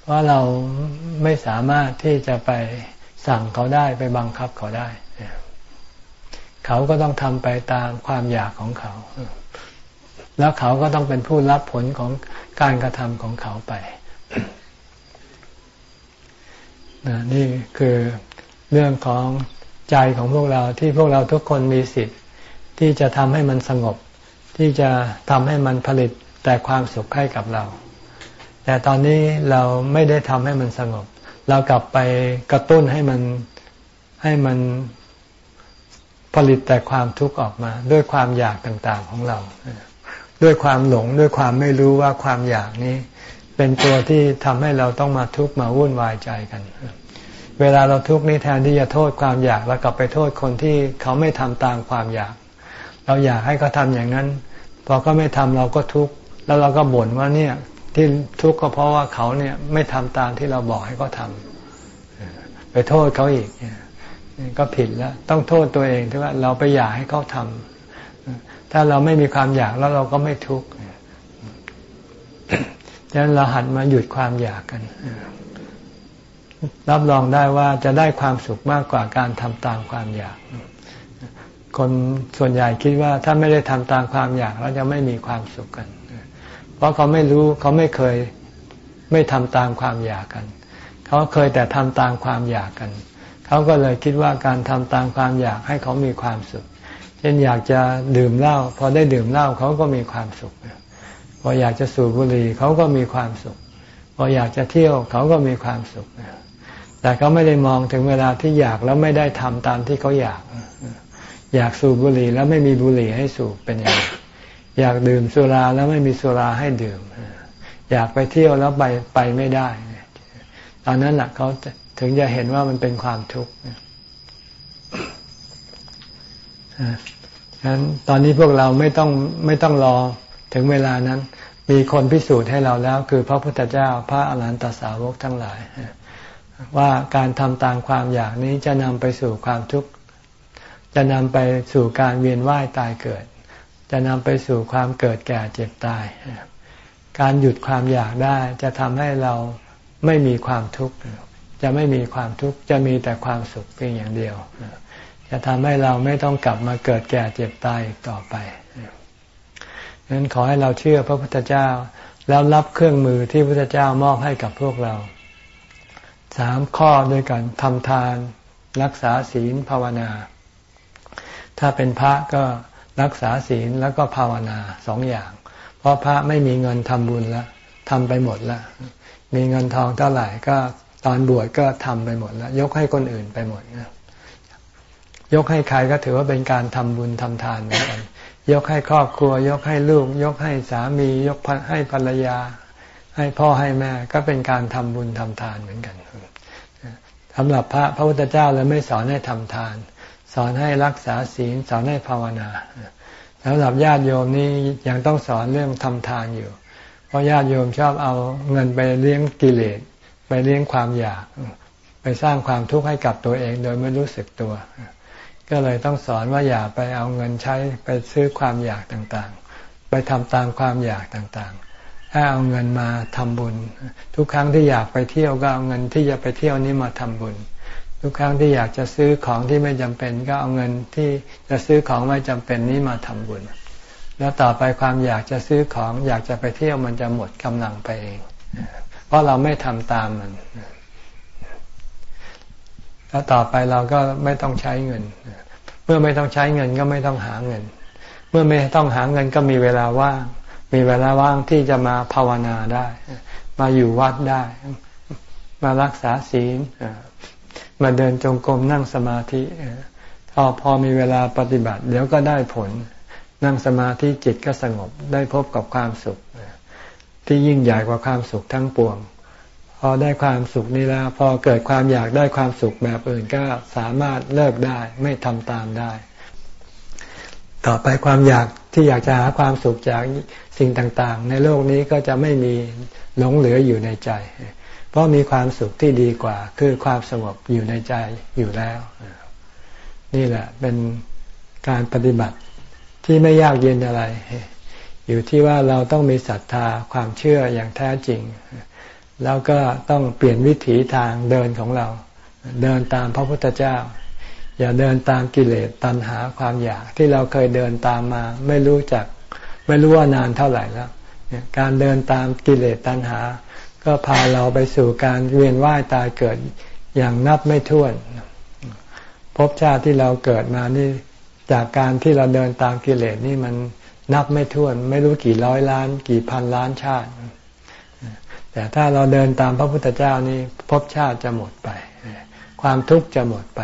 เพราะเราไม่สามารถที่จะไปสั่งเขาได้ไปบังคับเขาได้ เขาก็ต้องทำไปตามความอยากของเขา แล้วเขาก็ต้องเป็นผู้รับผลของการกระทำของเขาไป นี่คือเรื่องของใจของพวกเราที่พวกเราทุกคนมีสิทธิ์ ที่จะทำให้มันสงบ ที่จะทำให้มันผลิตแต่ความสุขให้กับเรา แต่ตอนนี้เราไม่ได้ทำให้มันสงบ เรากลับไปกระตุ้นให้มันให้มันผลิตแต่ความทุกข์ออกมา ด้วยความอยากต่างๆของเรา ด้วยความหลงด้วยความไม่รู้ว่าความอยากนี้ เป็นตัวที่ทำให้เราต้องมาทุกข์มาวุ่นวายใจกัน เวลาเราทุกข์นี้แทนที่จะโทษความอยากแล้วกลับไปโทษคนที่เขาไม่ทำตามความอยาก เราอยากให้เขาทาอย่างนั้นพอเขาไม่ทำเราก็ทุกข์แล้วเราก็บ่นว่าเนี่ยที่ทุกข์ก็เพราะว่าเขาเนี่ยไม่ทำตามที่เราบอกให้เขาทาไปโทษเขาอีกก็ผิดแล้ว ต้องโทษตัวเองที่ว่าเราไปอยากให้เขาทำถ้าเราไม่มีความอยากแล้วเราก็ไม่ทุกข์ ดังนั้นเราหัดมาหยุดความอยากกัน รับรองได้ว่าจะได้ความสุขมากกว่าการทำตามความอยาก คนส่วนใหญ่คิดว่าถ้าไม่ได้ทำตามความอยากเราจะไม่มีความสุขกัน เพราะเขาไม่รู้เขาไม่เคยไม่ทำตามความอยากกัน เขาเคยแต่ทำตามความอยากกัน เขาก็เลยคิดว่าการทำตามความอยากให้เขามีความสุข เช่นอยากจะดื่มเหล้าพอได้ดื่มเหล้าเขาก็มีความสุข พออยากจะสูบบุหรี่เขาก็มีความสุข พออยากจะเที่ยวเขาก็มีความสุข แต่เขาไม่ได้มองถึงเวลาที่อยากแล้วไม่ได้ทำตามที่เขาอยาก อยากสูบบุหรี่แล้วไม่มีบุหรี่ให้สูบเป็นยังไงอยากดื่มสุราแล้วไม่มีสุราให้ดื่ม อยากไปเที่ยวแล้วไปไปไม่ได้ ตอนนั้นแหละเขาถึงจะเห็นว่ามันเป็นความทุกข์ฉะนั้นตอนนี้พวกเราไม่ต้องไม่ต้องรอ ถึงเวลานั้นมีคนพิสูจน์ให้เราแล้วคือพระพุทธเจ้าพระอรหันตสาวกทั้งหลาย ว่าการทำตามความอยากนี้จะนำไปสู่ความทุกข์จะนำไปสู่การเวียนว่ายตายเกิด จะนำไปสู่ความเกิดแก่เจ็บตาย การหยุดความอยากได้จะทำให้เราไม่มีความทุกข์จะไม่มีความทุกข์จะมีแต่ความสุขเพียงอย่างเดียว จะทำให้เราไม่ต้องกลับมาเกิดแก่เจ็บตายอีกต่อไป ดังนั้นขอให้เราเชื่อพระพุทธเจ้า แล้วรับเครื่องมือที่พระพุทธเจ้ามอบให้กับพวกเราสามข้อด้วยกันทำทาน รักษาศีลภาวนา ถ้าเป็นพระก็รักษาศีลแล้วก็ภาวนาสองอย่าง เพราะพระไม่มีเงินทำบุญแล้วทำไปหมดแล้วมีเงินทองเท่าไหร่ก็ตอนบวชก็ทำไปหมดแล้ว ยกให้คนอื่นไปหมดนะยกให้ใครก็ถือว่าเป็นการทำบุญทำทานเหมือนกัน ยกให้ครอบครัว ยกให้ลูก ยกให้สามี ยกให้ภรรยา ให้พ่อให้แม่ ก็เป็นการทำบุญทำทานเหมือนกันสำหรับพระพระพุทธเจ้าเลยไม่สอนให้ทำทาน สอนให้รักษาศีล สอนให้ภาวนาสำหรับญาติโยมนี่ยังต้องสอนเรื่องทำทานอยู่ เพราะญาติโยมชอบเอาเงินไปเลี้ยงกิเลสไปเลี้ยงความอยาก ไปสร้างความทุกข์ให้กับตัวเองโดยไม่รู้สึกตัว ก็เลยต้องสอนว่าอย่าไปเอาเงินใช้ไปซื้อความอยากต่างๆ ไปทำตามความอยากต่างๆ ให้เอาเงินมาทำบุญ ทุกครั้งที่อยากไปเที่ยวก็เอาเงินที่จะไปเที่ยวนี้มาทำบุญ ทุกครั้งที่อยากจะซื้อของที่ไม่จำเป็น ก็เอาเงินที่จะซื้อของไม่จำเป็นนี้มาทำบุญ แล้วต่อไปความอยากจะซื้อของอยากจะไปเที่ยวมันจะหมดกำลังไปเอง เพราะเราไม่ทำตามมัน แล้วต่อไปเราก็ไม่ต้องใช้เงิน เมื่อไม่ต้องใช้เงินก็ไม่ต้องหาเงิน เมื่อไม่ต้องหาเงินก็มีเวลาว่าง มีเวลาว่างที่จะมาภาวนาได้ มาอยู่วัดได้ มารักษาศีล มาเดินจงกรมนั่งสมาธิพอพอมีเวลาปฏิบัติ เดี๋ยวก็ได้ผล นั่งสมาธิจิตก็สงบได้พบกับความสุข ที่ยิ่งใหญ่กว่าความสุขทั้งปวง อได้ความสุขนี้แล้ว พอเกิดความอยากได้ความสุขแบบอื่นก็สามารถเลิกได้ไม่ทำตามได้ ต่อไปความอยากที่อยากจะหาความสุขจากสิ่งต่างๆ ในโลกนี้ก็จะไม่มีหลงเหลืออยู่ในใจ เพราะมีความสุขที่ดีกว่า คือความสงบอยู่ในใจอยู่แล้ว นี่แหละเป็นการปฏิบัติที่ไม่ยากเย็นอะไร อยู่ที่ว่าเราต้องมีศรัทธาความเชื่ออย่างแท้จริง แล้วก็ต้องเปลี่ยนวิถีทางเดินของเรา เดินตามพระพุทธเจ้า อย่าเดินตามกิเลสตัณหาความอยากที่เราเคยเดินตามมา ไม่รู้จักไม่รู้ว่านานเท่าไหร่แล้วการเดินตามกิเลสตัณหา ก็พาเราไปสู่การเวียนว่ายตายเกิดอย่างนับไม่ถ้วนภพชาติที่เราเกิดมานี่จากการที่เราเดินตามกิเลสนี่มันนับไม่ถ้วน ไม่รู้กี่ร้อยล้าน กี่พันล้านชาติ แต่ถ้าเราเดินตามพระพุทธเจ้านี่ภพชาติจะหมดไป ความทุกข์จะหมดไป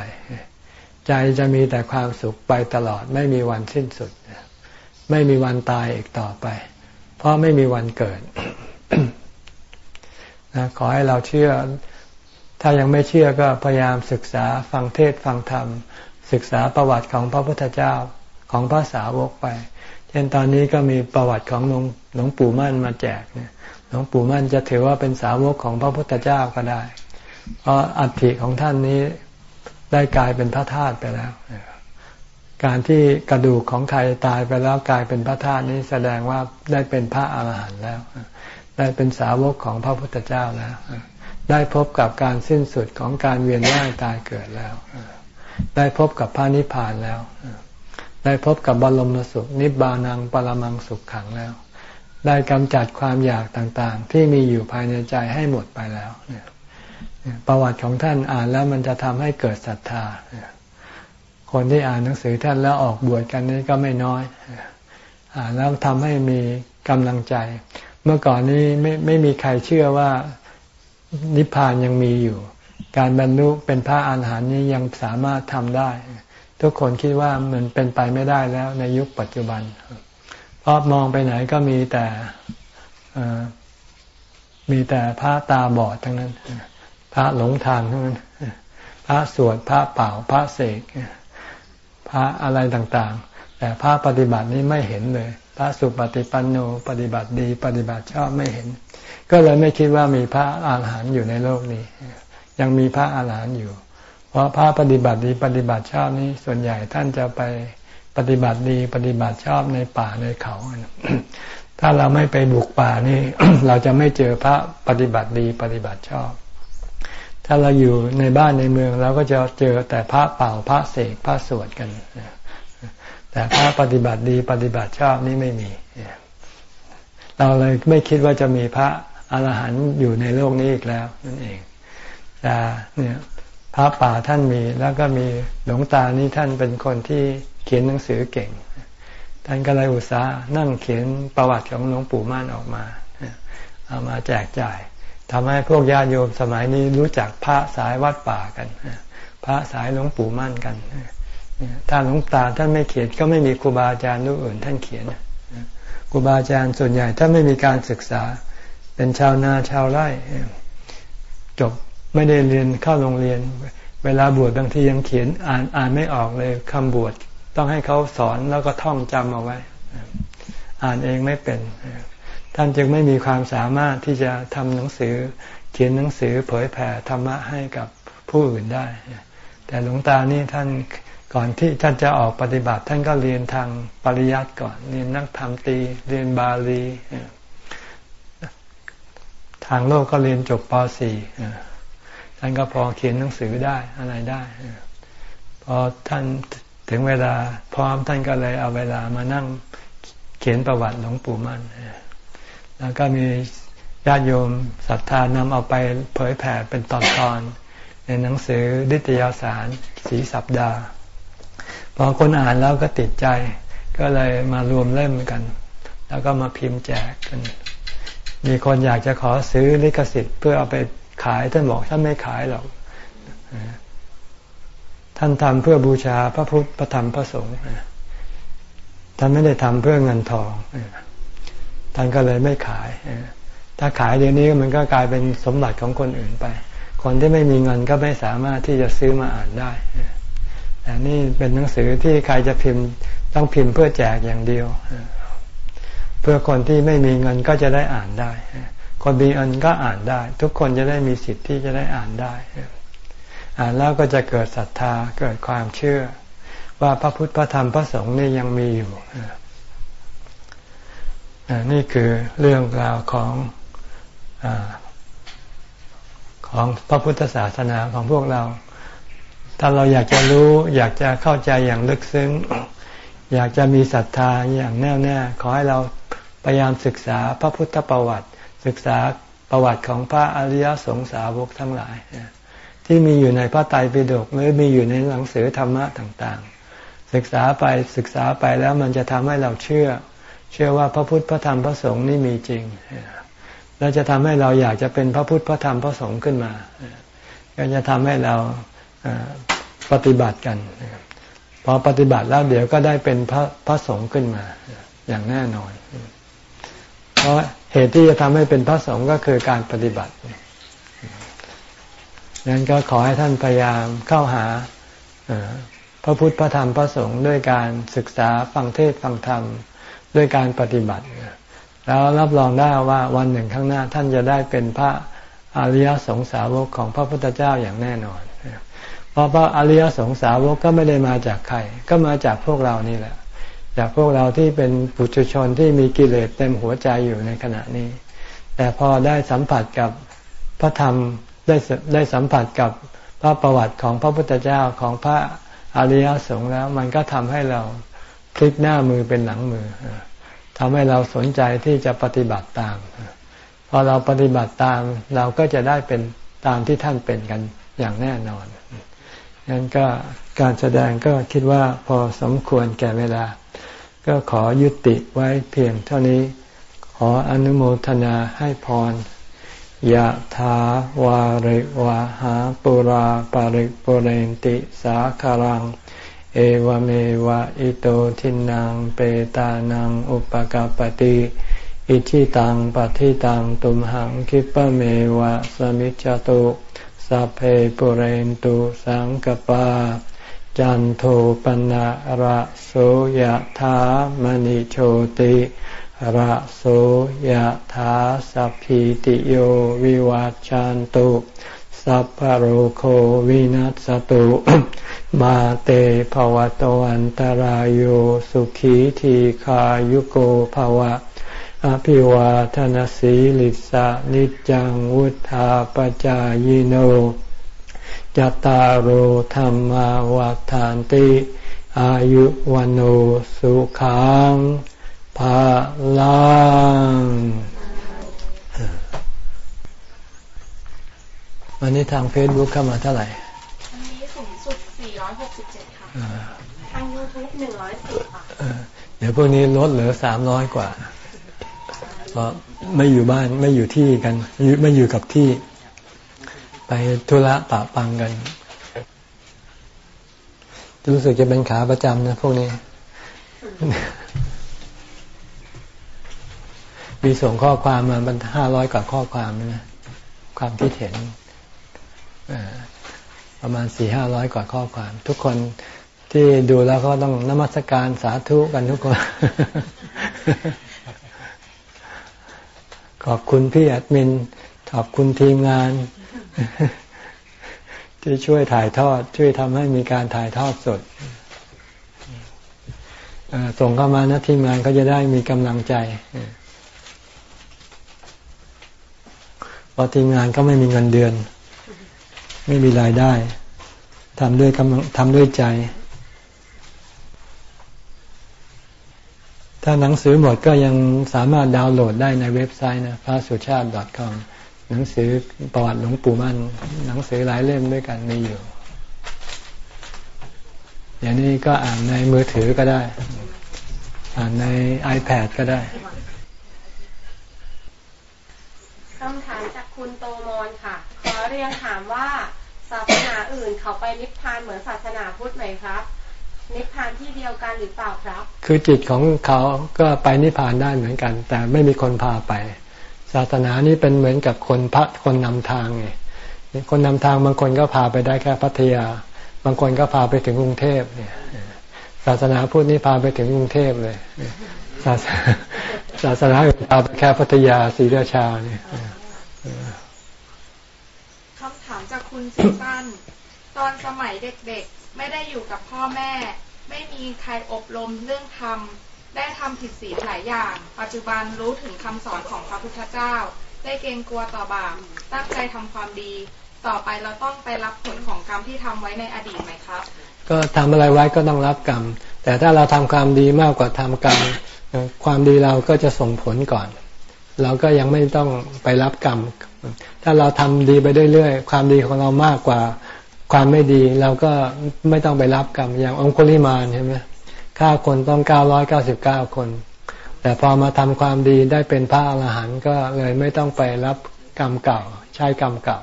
ใจจะมีแต่ความสุขไปตลอดไม่มีวันสิ้นสุด ไม่มีวันตายอีกต่อไป เพราะไม่มีวันเกิดนะขอให้เราเชื่อ ถ้ายังไม่เชื่อก็พยายามศึกษาฟังเทศฟังธรรม ศึกษาประวัติของพระพุทธเจ้าของพระสาวกไป เช่นตอนนี้ก็มีประวัติของหลวงหลวงปู่มั่นมาแจกเนี่ย หลวงปู่มั่นจะถือว่าเป็นสาวกของพระพุทธเจ้าก็ได้ เพราะอัฐิของท่านนี้ได้กลายเป็นพระธาตุไปแล้ว การที่กระดูกของใครตายไปแล้วกลายเป็นพระธาตุนี้แสดงว่าได้เป็นพระอาหารหันต์แล้ว ได้เป็นสาวกของพระพุทธเจ้าแล้ว ได้พบกับการสิ้นสุดของการเวียนว่ายตายเกิดแล้ว ได้พบกับพระนิพพานแล้ว ได้พบกับบรมสุขนิบานังปรมังสุขขังแล้ว ได้กำจัดความอยากต่างๆ ที่มีอยู่ภายในใจให้หมดไปแล้วเนี่ยประวัติของท่านอ่านแล้วมันจะทำให้เกิดศรัทธาคนที่อ่านหนังสือท่านแล้วออกบวชกันนี้ก็ไม่น้อยอ่านแล้วทำให้มีกำลังใจ เมื่อก่อนนี้ไม่ไม่มีใครเชื่อว่านิพพานยังมีอยู่ การบรรลุเป็นพระอาหารหันต์นี้ยังสามารถทำได้ ทุกคนคิดว่ามันเป็นไปไม่ได้แล้วในยุคปัจจุบัน เพราะมองไปไหนก็มีแต่มีแต่พระตาบอดทั้งนั้น พระหลงทางเท่านั้น พระสวดพระเป่าพระเสกพระอะไรต่างๆ แต่พระปฏิบัตินี้ไม่เห็นเลย พระสุปฏิปันโนปฏิบัติดี ปฏิบัติชอบไม่เห็น ก็เลยไม่คิดว่ามีพระอาหารหันต์อยู่ในโลกนี้ ยังมีพระอาหารหันต์อยู่ เพราะพระปฏิบัติดีปฏิบัติชอบนี้ส่วนใหญ่ท่านจะไป ฏิบัติดีปฏิบัติชอบในป่าในเขา ถ้าเราไม่ไปบุกป่านี่ เราจะไม่เจอพระปฏิบัติดีปฏิบัติชอบ ถ้าเราอยู่ในบ้านในเมืองเราก็จะเจอแต่พระเป่าพระเสกพระสวดกัน แต่พระปฏิบัติดีปฏิบัติชอบนี่ไม่มี เราเลยไม่คิดว่าจะมีพระอรหันต์อยู่ในโลกนี้อีกแล้วนั่นเองแต่เนี่ย ระป่าท่านมีแล้วก็มีหลวงตานี่ท่านเป็นคนที่เขียนหนังสือเก่ง ท่านก็เลยอุตส่าห์นั่งเขียนประวัติของหลวงปู่ม่านออกมา เอามาแจกจ่ายทำให้พวกญาติโยมสมัยนี้รู้จักพระสายวัดป่ากัน พระสายหลวงปู่มั่นกัน ถ้าหลวงตาท่านไม่เขียนก็ไม่มีครูบาอาจารย์รูปอื่นท่านเขียนครูบาอาจารย์ส่วนใหญ่ถ้าไม่มีการศึกษา เป็นชาวนาชาวไร่จบ ไม่ได้เรียนเข้าโรงเรียน เวลาบวชบางทียังเขียนอ่านอ่านไม่ออกเลยคำบวชต้องให้เขาสอนแล้วก็ท่องจำเอาไว้ อ่านเองไม่เป็น ท่านจึงไม่มีความสามารถที่จะทำหนังสือ เขียนหนังสือเผยแผ่ธรรมะให้กับผู้อื่นได้ แต่หลวงตานี่ท่านก่อนที่ท่านจะออกปฏิบัติท่านก็เรียนทางปริยัติก่อน เรียนนักธรรมตี เรียนบาลี ทางโลกก็เรียนจบป .4 ท่านก็พอเขียนหนังสือได้อะไรได้พอท่านถึงเวลาพร้อมท่านก็เลยเอาเวลามานั่งเขียนประวัติหลวงปู่มั่นแล้วก็มีญาติโยมศรัทธานำเอาไปเผยแผ่เป็นตอนๆในหนังสือดิตยสารสีสัปดาห์พอคนอ่านแล้วก็ติดใจ ก็เลยมารวมเล่มกัน แล้วก็มาพิมพ์แจกกัน มีคนอยากจะขอซื้อลิขสิทธิ์เพื่อเอาไป ขายท่านบอกท่านไม่ขายหรอกท่านทำเพื่อบูชาพระพุทธพระธรรมพระสงฆ์ท่านไม่ได้ทำเพื่อเงินทองท่านก็เลยไม่ขายถ้าขายเดี๋ยวนี้มันก็กลายเป็นสมบัติของคนอื่นไป คนที่ไม่มีเงินก็ไม่สามารถที่จะซื้อมาอ่านได้แต่นี่เป็นหนังสือที่ใครจะพิมพ์ต้องพิมพ์เพื่อแจกอย่างเดียวเพื่อคนที่ไม่มีเงินก็จะได้อ่านได้ คนมีเงินก็อ่านได้ ทุกคนจะได้มีสิทธิ์ที่จะได้อ่านได้ อ่านแล้วก็จะเกิดศรัทธาเกิดความเชื่อ ว่าพระพุทธพระธรรมพระสงฆ์นี่ยังมีอยู่นี่คือเรื่องราวของอของพระพุทธศาสนาของพวกเรา ถ้าเราอยากจะรู้ อยากจะเข้าใจอย่างลึกซึ้ง อยากจะมีศรัทธาอย่างแน่วแน่ขอให้เราพยายามศึกษาพระพุทธประวัติ ศึกษาประวัติของพระอริยสงสาวกทั้งหลาย ที่มีอยู่ในพระไตรปิฎกหรือมีอยู่ในหนังสือธรรมะต่างๆ ศึกษาไปศึกษาไปแล้วมันจะทำให้เราเชื่อ เชื่อว่าพระพุทธพระธรรมพระสงฆ์นี่มีจริงแล้วจะทำให้เราอยากจะเป็นพระพุทธพระธรรมพระสงฆ์ขึ้นมาก็จะทำให้เราปฏิบัติกัน พอปฏิบัติแล้วเดี๋ยวก็ได้เป็นพระพระสงฆ์ขึ้นมา อย่างแน่นอน เพราะ เหตุที่จะทำให้เป็นพระสงฆ์ก็คือการปฏิบัตินั้นก็ขอให้ท่านพยายามเข้าหาพระพุทธพระธรรมพระสงฆ์ด้วยการศึกษาฟังเทศฟังธรรมด้วยการปฏิบัติ แล้วรับรองได้ว่าวันหนึ่งข้างหน้าท่านจะได้เป็นพระอริยสงสาวกของพระพุทธเจ้าอย่างแน่นอน เพราะพระอริยสงสาวกก็ไม่ได้มาจากใคร ก็มาจากพวกเรานี่แหละ จากพวกเราที่เป็นปุถุชนที่มีกิเลสเต็มหัวใจอยู่ในขณะนี้ แต่พอได้สัมผัสกับพระธรรมได้ได้สัมผัสกับพระประวัติของพระพุทธเจ้าของพระอริยสงฆ์แล้ว มันก็ทำให้เราพลิกหน้ามือเป็นหลังมือทำให้เราสนใจที่จะปฏิบัติตาม พอเราปฏิบัติตามเราก็จะได้เป็นตามที่ท่านเป็นกันอย่างแน่นอนงั้นก็การแสดงก็คิดว่าพอสมควรแก่เวลา ก็ขอยุติไว้เพียงเท่านี้ ขออนุโมทนาให้พรยะถาวาริวะหาปุราปาริปุเรนติสาคารัง เอวเมวะอิโตทินังเปตานังอุปกาปติอิชิตังปฏิตังตุมหังคิปะเมวะสมิจจตุสัพเพปุเรนตุสังกปา จันโทปนะระโสยธามณิโชติระโสยธาสัพพิติโยวิวัจจันตุสัพพโรโควินัสตุ มาเตภวะตวันตารโยสุขีทีขายุโกภวะ อภิวาทนสีลิสะนิจังวุธาปจายโน จตารโหธรรมวาทานติ อายุวันโอสุขังภาลังวันนี้ทางเฟซบุ๊กเข้ามาเท่าไหร่วันนี้สูงสุด 467 ค่ะ ทางยูทูบ110ค่ะเดี๋ยวพวกนี้ลดเหลือ 300 กว่าเพราะไม่อยู่บ้านไม่อยู่ที่กัน ไม่อยู่กับที่ ไปธุระปะปังกัน รู้สึกจะเป็นขาประจำนะพวกนี้ มีส่งข้อความมาบรรห้าร้อยกว่าข้อความนะความคิดเห็นประมาณสี่ห้าร้อยกว่าข้อความ ทุกคนที่ดูแล้วก็ต้องนมัสการสาธุกันทุกคน ขอบคุณพี่แอดมิน ขอบคุณทีมงาน ที่ช่วยถ่ายทอด ช่วยทำให้มีการถ่ายทอดสดส่งเข้ามานะทีมงานก็จะได้มีกำลังใจพราะทีมงานก็ไม่มีเงินเดือน ไม่มีรายได้ทำด้วยกำทำด้วยใจ ถ้าหนังสือหมดก็ยังสามารถดาวน์โหลดได้ในเว็บไซต์นะพระสุชาติ .com หนังสือประวัติหลวงปู่มั่น หนังสือหลายเล่มด้วยกันมีอยู่อย่างนี้ก็อ่านในมือถือก็ได้ อ่านใน iPad ก็ได้คำถามจากคุณโตมอนค่ะ ขอเรียนถามว่าศาสนาอื่นเขาไปนิพพานเหมือนศาสนาพุทธไหมครับ นิพพานที่เดียวกันหรือเปล่าครับ คือจิตของเขาก็ไปนิพพานได้เหมือนกัน แต่ไม่มีคนพาไป ศาสนานี้เป็นเหมือนกับคนพระคนนำทางไงคนนำทางบางคนก็พาไปได้แค่พัทยา บางคนก็พาไปถึงกรุงเทพเนี่ยศาสนาพุทธนี่พาไปถึงกรุงเทพเลยศาสนาศาสนาพาไปแค่พัทยาศรีราชาเนี่ยคำถามจากคุณสิตันตอนสมัยเด็กๆ ไม่ได้อยู่กับพ่อแม่ ไม่มีใครอบรมเรื่องธรรม ได้ทำผิดศีลหลายอย่าง ปัจจุบันรู้ถึงคำสอนของพระพุทธเจ้า ได้เกรงกลัวต่อบาป ตั้งใจทำความดี ต่อไปเราต้องไปรับผลของกรรมที่ทำไว้ในอดีตไหมครับ ก็ทำอะไรไว้ก็ต้องรับกรรม แต่ถ้าเราทำความดีมากกว่าทำกรรม ความดีเราก็จะส่งผลก่อน เราก็ยังไม่ต้องไปรับกรรม ถ้าเราทำดีไปเรื่อยๆ ความดีของเรามากกว่าความไม่ดี เราก็ไม่ต้องไปรับกรรม อย่างองคุลิมานใช่ไหม ฆ่าคนต้องเก้าร้อยเก้าสิบเก้าคน แต่พอมาทำความดีได้เป็นพระอรหันต์ก็เลยไม่ต้องไปรับกรรมเก่า ใช้กรรมเก่า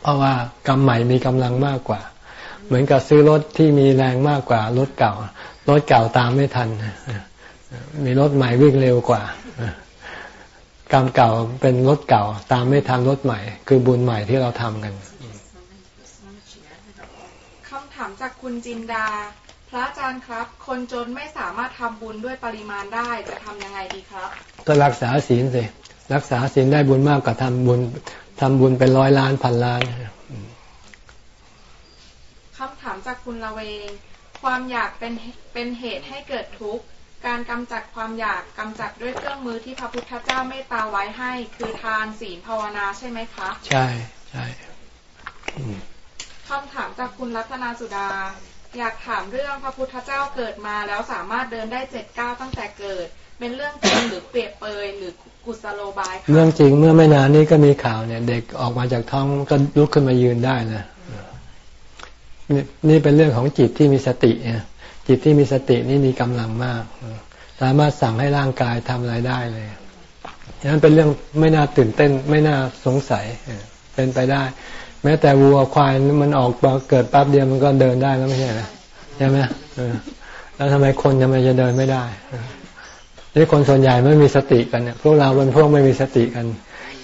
เพราะว่ากรรมใหม่มีกำลังมากกว่า เหมือนกับซื้อรถที่มีแรงมากกว่ารถเก่ารถเก่าตามไม่ทัน มีรถใหม่วิ่งเร็วกว่ากรรมเก่าเป็นรถเก่า ตามไม่ทันรถใหม่ คือบุญใหม่ที่เราทำกันถามจากคุณจินดา พระอาจารย์ครับ คนจนไม่สามารถทำบุญด้วยปริมาณได้จะทำยังไงดีครับ ก็รักษาศีลสิรักษาศีลได้บุญมากกว่าทำบุญทำบุญเป็นร้อยล้านพันล้านจากคุณละเวง ความอยากเป็นเป็นเหตุให้เกิดทุกข์การกำจัดความอยากกำจัดด้วยเครื่องมือที่พระพุทธเจ้าเมตตาไว้ให้ คือทานศีลภาวนาใช่ไหมคะ ใช่ใช่คำถามจากคุณรัตนาสุดา อยากถามเรื่องพระพุทธเจ้าเกิดมาแล้วสามารถเดินได้เจ็ดก้าวตั้งแต่เกิด เป็นเรื่องจริงหรือเปรียบเปยหรือกุศโลบายคะเรื่องจริงเมื่อไม่นานนี้ก็มีข่าวเนี่ย เด็กออกมาจากท้องก็ลุกขึ้นมายืนได้นะนี่เป็นเรื่องของจิตที่มีสติเนี่ยจิตที่มีสตินี่มีกำลังมาก สามารถสั่งให้ร่างกายทำอะไรได้เลยฉะนั้นเป็นเรื่องไม่น่าตื่นเต้น ไม่น่าสงสัยเป็นไปได้ แม้แต่วัวควายมันออกเกิดแป๊บเดียวมันก็เดินได้แล้วไม่ใช่ไหมใช่ไหมแล้วทำไมคนทำไมจะเดินไม่ได้นี่คนส่วนใหญ่ไม่มีสติกันเนี่ยพวกเราเป็นพวกไม่มีสติกัน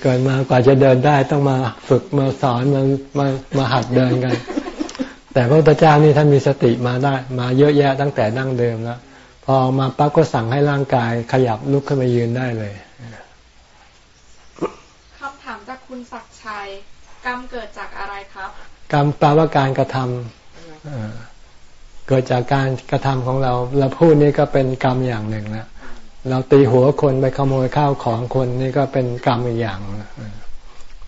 เกิดมากว่าจะเดินได้ต้องมาฝึกมาสอนมามามาหัดเดินกัน แต่พระพุทธเจ้านี่ท่านมีสติมาได้ มาเยอะแยะตั้งแต่ดั้งเดิมแล้วพอมาปั๊บก็สั่งให้ร่างกายขยับลุกขึ้นมายืนได้เลยคำถามจากคุณศักชัย กรรมเกิดจากอะไรครับ กรรมแปลว่าการกระทำเอ่อเกิดจากการกระทำของเราเราพูดนี่ก็เป็นกรรมอย่างหนึ่งนะเราตีหัวคนไปขโมยข้าวของคนนี่ก็เป็นกรรมอีกอย่างนะ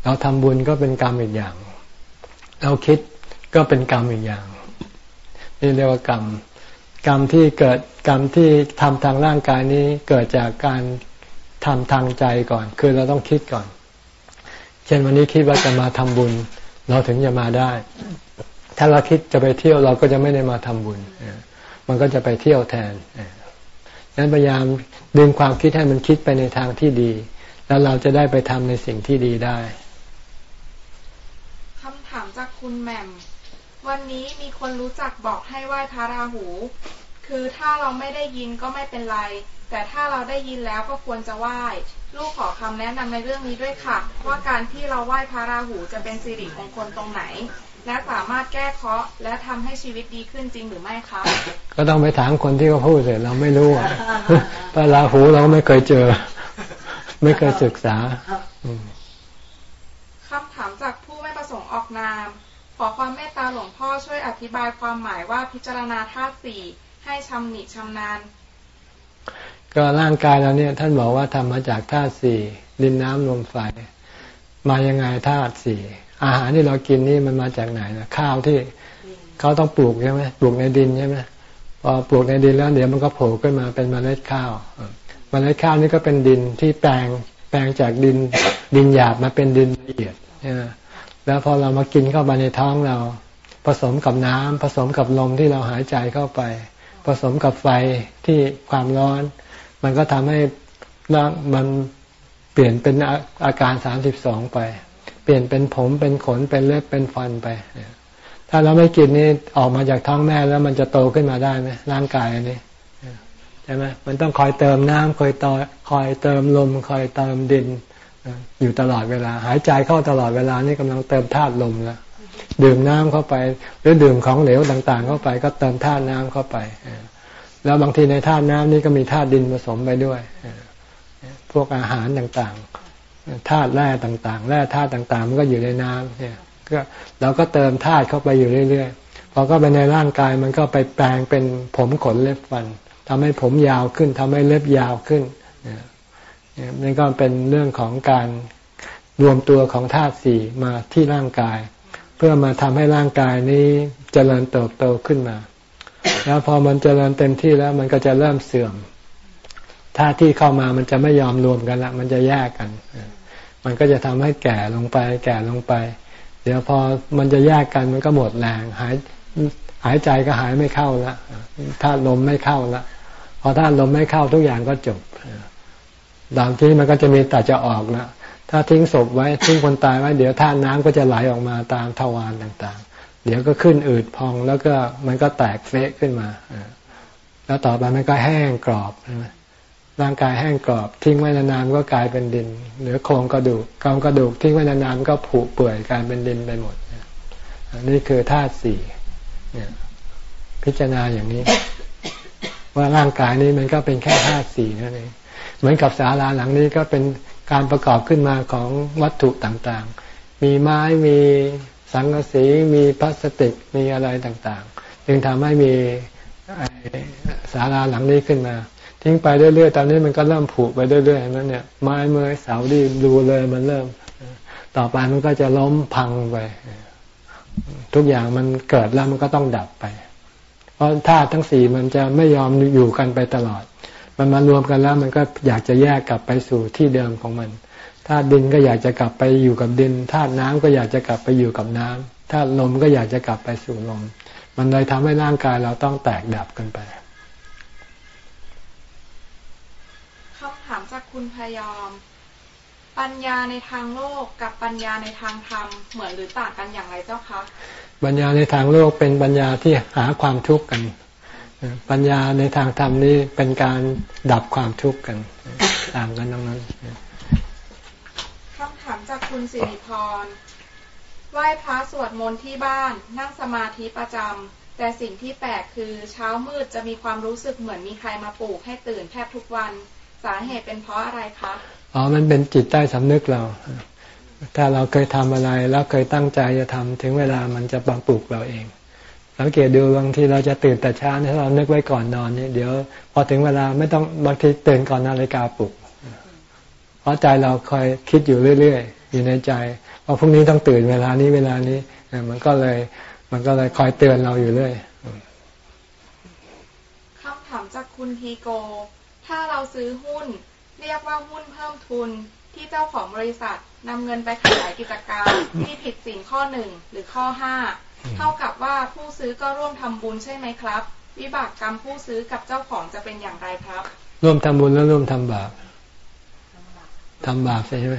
เราทำบุญก็เป็นกรรมอีกอย่าง เราคิดก็เป็นกรรมอีกอย่าง นี่เรียกว่ากรรม กรรมที่เกิดกรรมที่ทำทางร่างกายนี้เกิดจากการทำทางใจก่อน คือเราต้องคิดก่อน เช่นวันนี้คิดว่าจะมาทำบุญ เราถึงจะมาได้ ถ้าเราคิดจะไปเที่ยวเราก็จะไม่ได้มาทำบุญ มันก็จะไปเที่ยวแทนนั้นพยายามดึงความคิดให้มันคิดไปในทางที่ดี แล้วเราจะได้ไปทำในสิ่งที่ดีได้คำถามจากคุณแหม่มวันนี้มีคนรู้จักบอกให้ไหว้พระราหู คือถ้าเราไม่ได้ยินก็ไม่เป็นไร แต่ถ้าเราได้ยินแล้วก็ควรจะไหว้ ลูกขอคำแนะนำในเรื่องนี้ด้วยค่ะ ว่าการที่เราไหว้พระราหูจะเป็นสิริมงคลตรงไหน และสามารถแก้เคราะห์และทำให้ชีวิตดีขึ้นจริงหรือไม่คะก็ต้องไปถามคนที่เขาพูดเสร็จเราไม่รู้อะพระราหูเราไม่เคยเจอ ไม่เคยศึกษาคำถามจากผู้ไม่ประสงค์ออกนาม ขอความเมตตาหลวงพ่อช่วยอธิบายความหมายว่าพิจารณาธาตุสี่ให้ชำนิชำนาญ ก็ร่างกายเราเนี่ย ท่านบอกว่าทำมาจากธาตุสี่ดินน้ำลมไฟ มายังไงธาตุสี่อาหารที่เรากินนี่มันมาจากไหนนะข้าวที่เขาต้องปลูกใช่ไหมปลูกในดินใช่ไหมพอปลูกในดินแล้วเดี๋ยวมันก็โผล่ขึ้นมาเป็นเมล็ดข้าวเมล็ดข้าวนี่ก็เป็นดินที่แปลงแปลงจากดินดินหยาบมาเป็นดินละเอียดแล้วพอเรามากินเข้าไปในท้องเรา ผสมกับน้ำผสมกับลมที่เราหายใจเข้าไป ผสมกับไฟที่ความร้อน มันก็ทำให้ร่างมันเปลี่ยนเป็นอาการสามสิบสองไป เปลี่ยนเป็นผมเป็นขนเป็นเล็บเป็นฟันไป ถ้าเราไม่กินนี่ออกมาจากท้องแม่แล้วมันจะโตขึ้นมาได้ไหมร่างกายอันนี้ใช่ไหมมันต้องคอยเติมน้ำคอยต่อคอยเติมลม คอยเติมดินอยู่ตลอดเวลา หายใจเข้าตลอดเวลานี่กำลังเติมธาตุลมแล้วดื่มน้ำเข้าไป หรือดื่มของเหลวต่างๆ เข้าไป ก็เติมธาตุน้ำเข้าไป แล้วบางทีในธาตุน้ำนี่ก็มีธาตุดินผสมไปด้วย พวกอาหารต่างๆธาตุแร่ต่างๆแร่ธาตุต่างๆ มันก็อยู่ในน้ำเนี่ยก็เราก็เติมธาตุเข้าไปอยู่เรื่อยๆพอก็ไปในร่างกายมันก็ไปแปลงเป็นผมขนเล็บฟันทำให้ผมยาวขึ้นทำให้เล็บยาวขึ้นนี่ก็เป็นเรื่องของการรวมตัวของธาตุสี่มาที่ร่างกาย เพื่อมาทำให้ร่างกายนี้เจริญเติบโตขึ้นมา แล้วพอมันเจริญเต็มที่แล้วมันก็จะเริ่มเสื่อมธาตุที่เข้ามามันจะไม่ยอมรวมกันละมันจะแยกกัน มันก็จะทำให้แก่ลงไป แก่ลงไป เดี๋ยวพอมันจะแยกกันมันก็หมดแรงหายหายใจก็หายไม่เข้าละธาตุลมไม่เข้าละพอธาตุลมไม่เข้าทุกอย่างก็จบดามที่มันก็จะมีแต่จะออกนะถ้าทิ้งศพไว้ทิ้งคนตายไว้เดี๋ยวท่าน้ำก็จะไหลออกมาตามทวารต่าง เดี๋ยวก็ขึ้นอืดพองแล้วก็มันก็แตกเฟะขึ้นมาแล้วต่อไปมันก็แห้งกรอบร่างกายแห้งกรอบ ทิ้งไว้นานๆก็กลายเป็นดิน เหลือโครงกระดูกกองกระดูกทิ้งไว้นานๆก็ผุเปื่อยกลายเป็นดินไปหมดนี่คือธาตุสี่พิจารณาอย่างนี้ ว่าร่างกายนี้มันก็เป็นแค่ธาตุสี่นั่นเองเหมือนกับศาลาหลังนี้ก็เป็นการประกอบขึ้นมาของวัตถุต่างๆ มีไม้มี สังกะสีมีพลาสติกมีอะไรต่างๆ จึงทำให้มีศาลาหลังนี้ขึ้นมา ทิ้งไปเรื่อยๆตอนนี้มันก็เริ่มผุไปเรื่อยๆนั่นเนี่ยไม้เมื่อเสาดีดูเลยมันเริ่ม ต่อไปมันก็จะล้มพังไป ทุกอย่างมันเกิดแล้วมันก็ต้องดับไป เพราะธาตุทั้งสี่มันจะไม่ยอมอยู่กันไปตลอด มันมารวมกันแล้วมันก็อยากจะแยกกลับไปสู่ที่เดิมของมัน ธาตุดินก็อยากจะกลับไปอยู่กับดินธาตุน้ำก็อยากจะกลับไปอยู่กับน้ำธาตุลมก็อยากจะกลับไปสู่ลม มันเลยทำให้ร่างกายเราต้องแตกดับกันไปคำถามจากคุณพยอม ปัญญาในทางโลกกับปัญญาในทางธรรมเหมือนหรือต่างกันอย่างไรเจ้าคะปัญญาในทางโลกเป็นปัญญาที่หาความทุกข์กัน ปัญญาในทางธรรมนี้เป็นการดับความทุกข์กัน ต่างกันตรงนั้นถาม จากคุณสิริพรไหว้พระสวดมนต์ที่บ้าน นั่งสมาธิประจำ แต่สิ่งที่แปลกคือเช้ามืดจะมีความรู้สึกเหมือนมีใครมาปลุกให้ตื่นแทบทุกวัน สาเหตุเป็นเพราะอะไรคะ อ๋อ มันเป็นจิตใต้สำนึกเรา ถ้าเราเคยทำอะไรแล้วเคยตั้งใจจะทำถึงเวลามันจะบังปลุกเราเอง สังเกตดูบางทีเราจะตื่นแต่เช้าถ้าเรานึกไว้ก่อนนอนนี่เดี๋ยว พอถึงเวลาไม่ต้องบางทีตื่นก่อนนาฬิกาปลุก เพราะใจเราคอยคิดอยู่เรื่อยๆ อยู่ในใจว่าพรุ่งนี้ต้องตื่นเวลานี้เวลานี้มันก็เลย มันก็เลยคอยเตือนเราอยู่เรื่อยคำถามจากคุณทีโก ถ้าเราซื้อหุ้น เรียกว่าหุ้นเพิ่มทุนที่เจ้าของบริษัทนำเงินไปขยายกิจการที่ผิดสิ่งข้อหนึ่งหรือข้อห้าเท่ากับว่าผู้ซื้อก็ร่วมทำบุญใช่ไหมครับ วิบากกรรมผู้ซื้อกับเจ้าของจะเป็นอย่างไรครับ ร่วมทำบุญแล้วร่วมทำบาปทำบาปใช่ไหม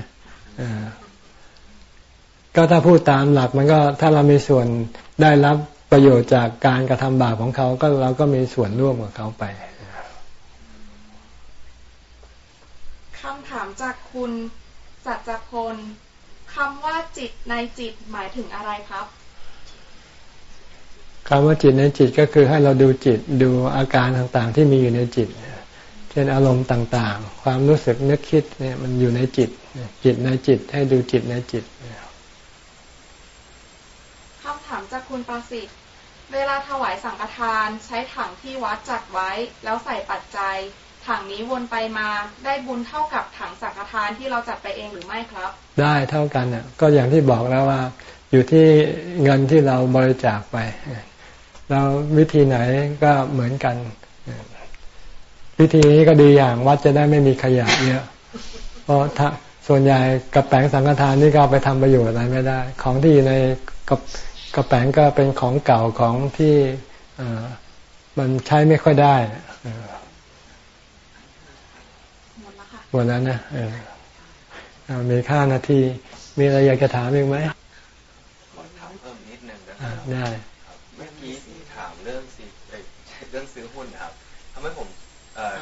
ก็ถ้าพูดตามหลักมันก็ถ้าเรามีส่วนได้รับประโยชน์จากการกระทำบาปของเขาก็เราก็มีส่วนร่วมกับเขาไปคำถามจากคุณสัจพลคำว่าจิตในจิตหมายถึงอะไรครับคำว่าจิตในจิตก็คือให้เราดูจิตดูอาการต่างๆ ที่มีอยู่ในจิตช่นอารมณ์ต่างๆ ความรู้สึกนึกคิดเนี่ยมันอยู่ในจิต จิตในจิตให้ดูจิตในจิตคำ ถามจากคุณประสิทธิ์ เวลาถวายสังฆทานใช้ถังที่วัดจัดไว้ แล้วใส่ปัจจัย ถังนี้วนไปมาได้บุญเท่ากับถังสังฆทานที่เราจัดไปเองหรือไม่ครับ ได้เท่ากันน่ะก็อย่างที่บอกแล้วว่า อยู่ที่เงินที่เราบริจาคไปเราวิธีไหนก็เหมือนกัน วิธีนี้ก็ดีอย่างวัดจะได้ไม่มีขยะเยอะเพราะถ้าส่วนใหญ่กระแปงสังฆทานนี่ก็ไปทำประโยชน์อะไรไม่ได้ ของที่อยู่ในกระ กระแป้งก็เป็นของเก่าของที่มันใช้ไม่ค่อยได้หมดแล้วนะมีค่านาที มีอะไรอยากจะถามอีกไหมถามเพิ่มนิดนึงนะได้เมื่อกี้ถามเรื่องสิเรื่องซื้อหุ้นครับทำให้ผม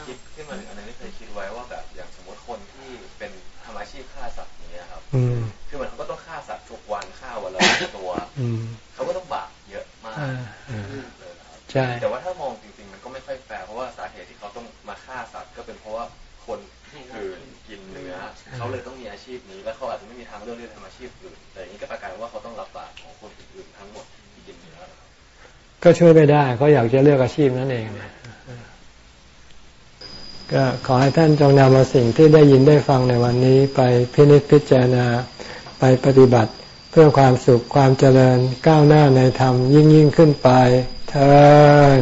คิดขึ้นมาถึงอันนึงที่เคยคิดไว้ว่าแบบอย่างสมมติคนที่เป็นทำอาชีพฆ่าสัตว์นี้ครับคือมันเขาก็ต้องฆ่าสัตว์ทุกวันฆ่าวันละตัวเขาก็ต้องบาปเยอะมากเลยครับ ใช่แต่ว่าถ้ามองจริงๆมันก็ไม่ค่อยแฟร์เพราะว่าสาเหตุที่เขาต้องมาฆ่าสัตว์ก็เป็นเพราะว่าคนอื่นกินเนื้อเขาเลยต้องมีอาชีพนี้ แล้วเขาอาจจะไม่มีทางเลือกที่จะทำอาชีพอื่นแต่อย่างนี้ก็ประกาศว่าเขาต้องรับบาปของคนอื่นทั้งหมดที่กินเนื้อก็ช่วยไม่ได้เขาอยากจะเลือกอาชีพนั่นเองเนี่ยก็ขอให้ท่านจงนำเอาสิ่งที่ได้ยินได้ฟังในวันนี้ ไปพินิจพิจารณาไปปฏิบัติ เพื่อความสุขความเจริญก้าวหน้าในธรรมยิ่งยิ่งขึ้นไป เธน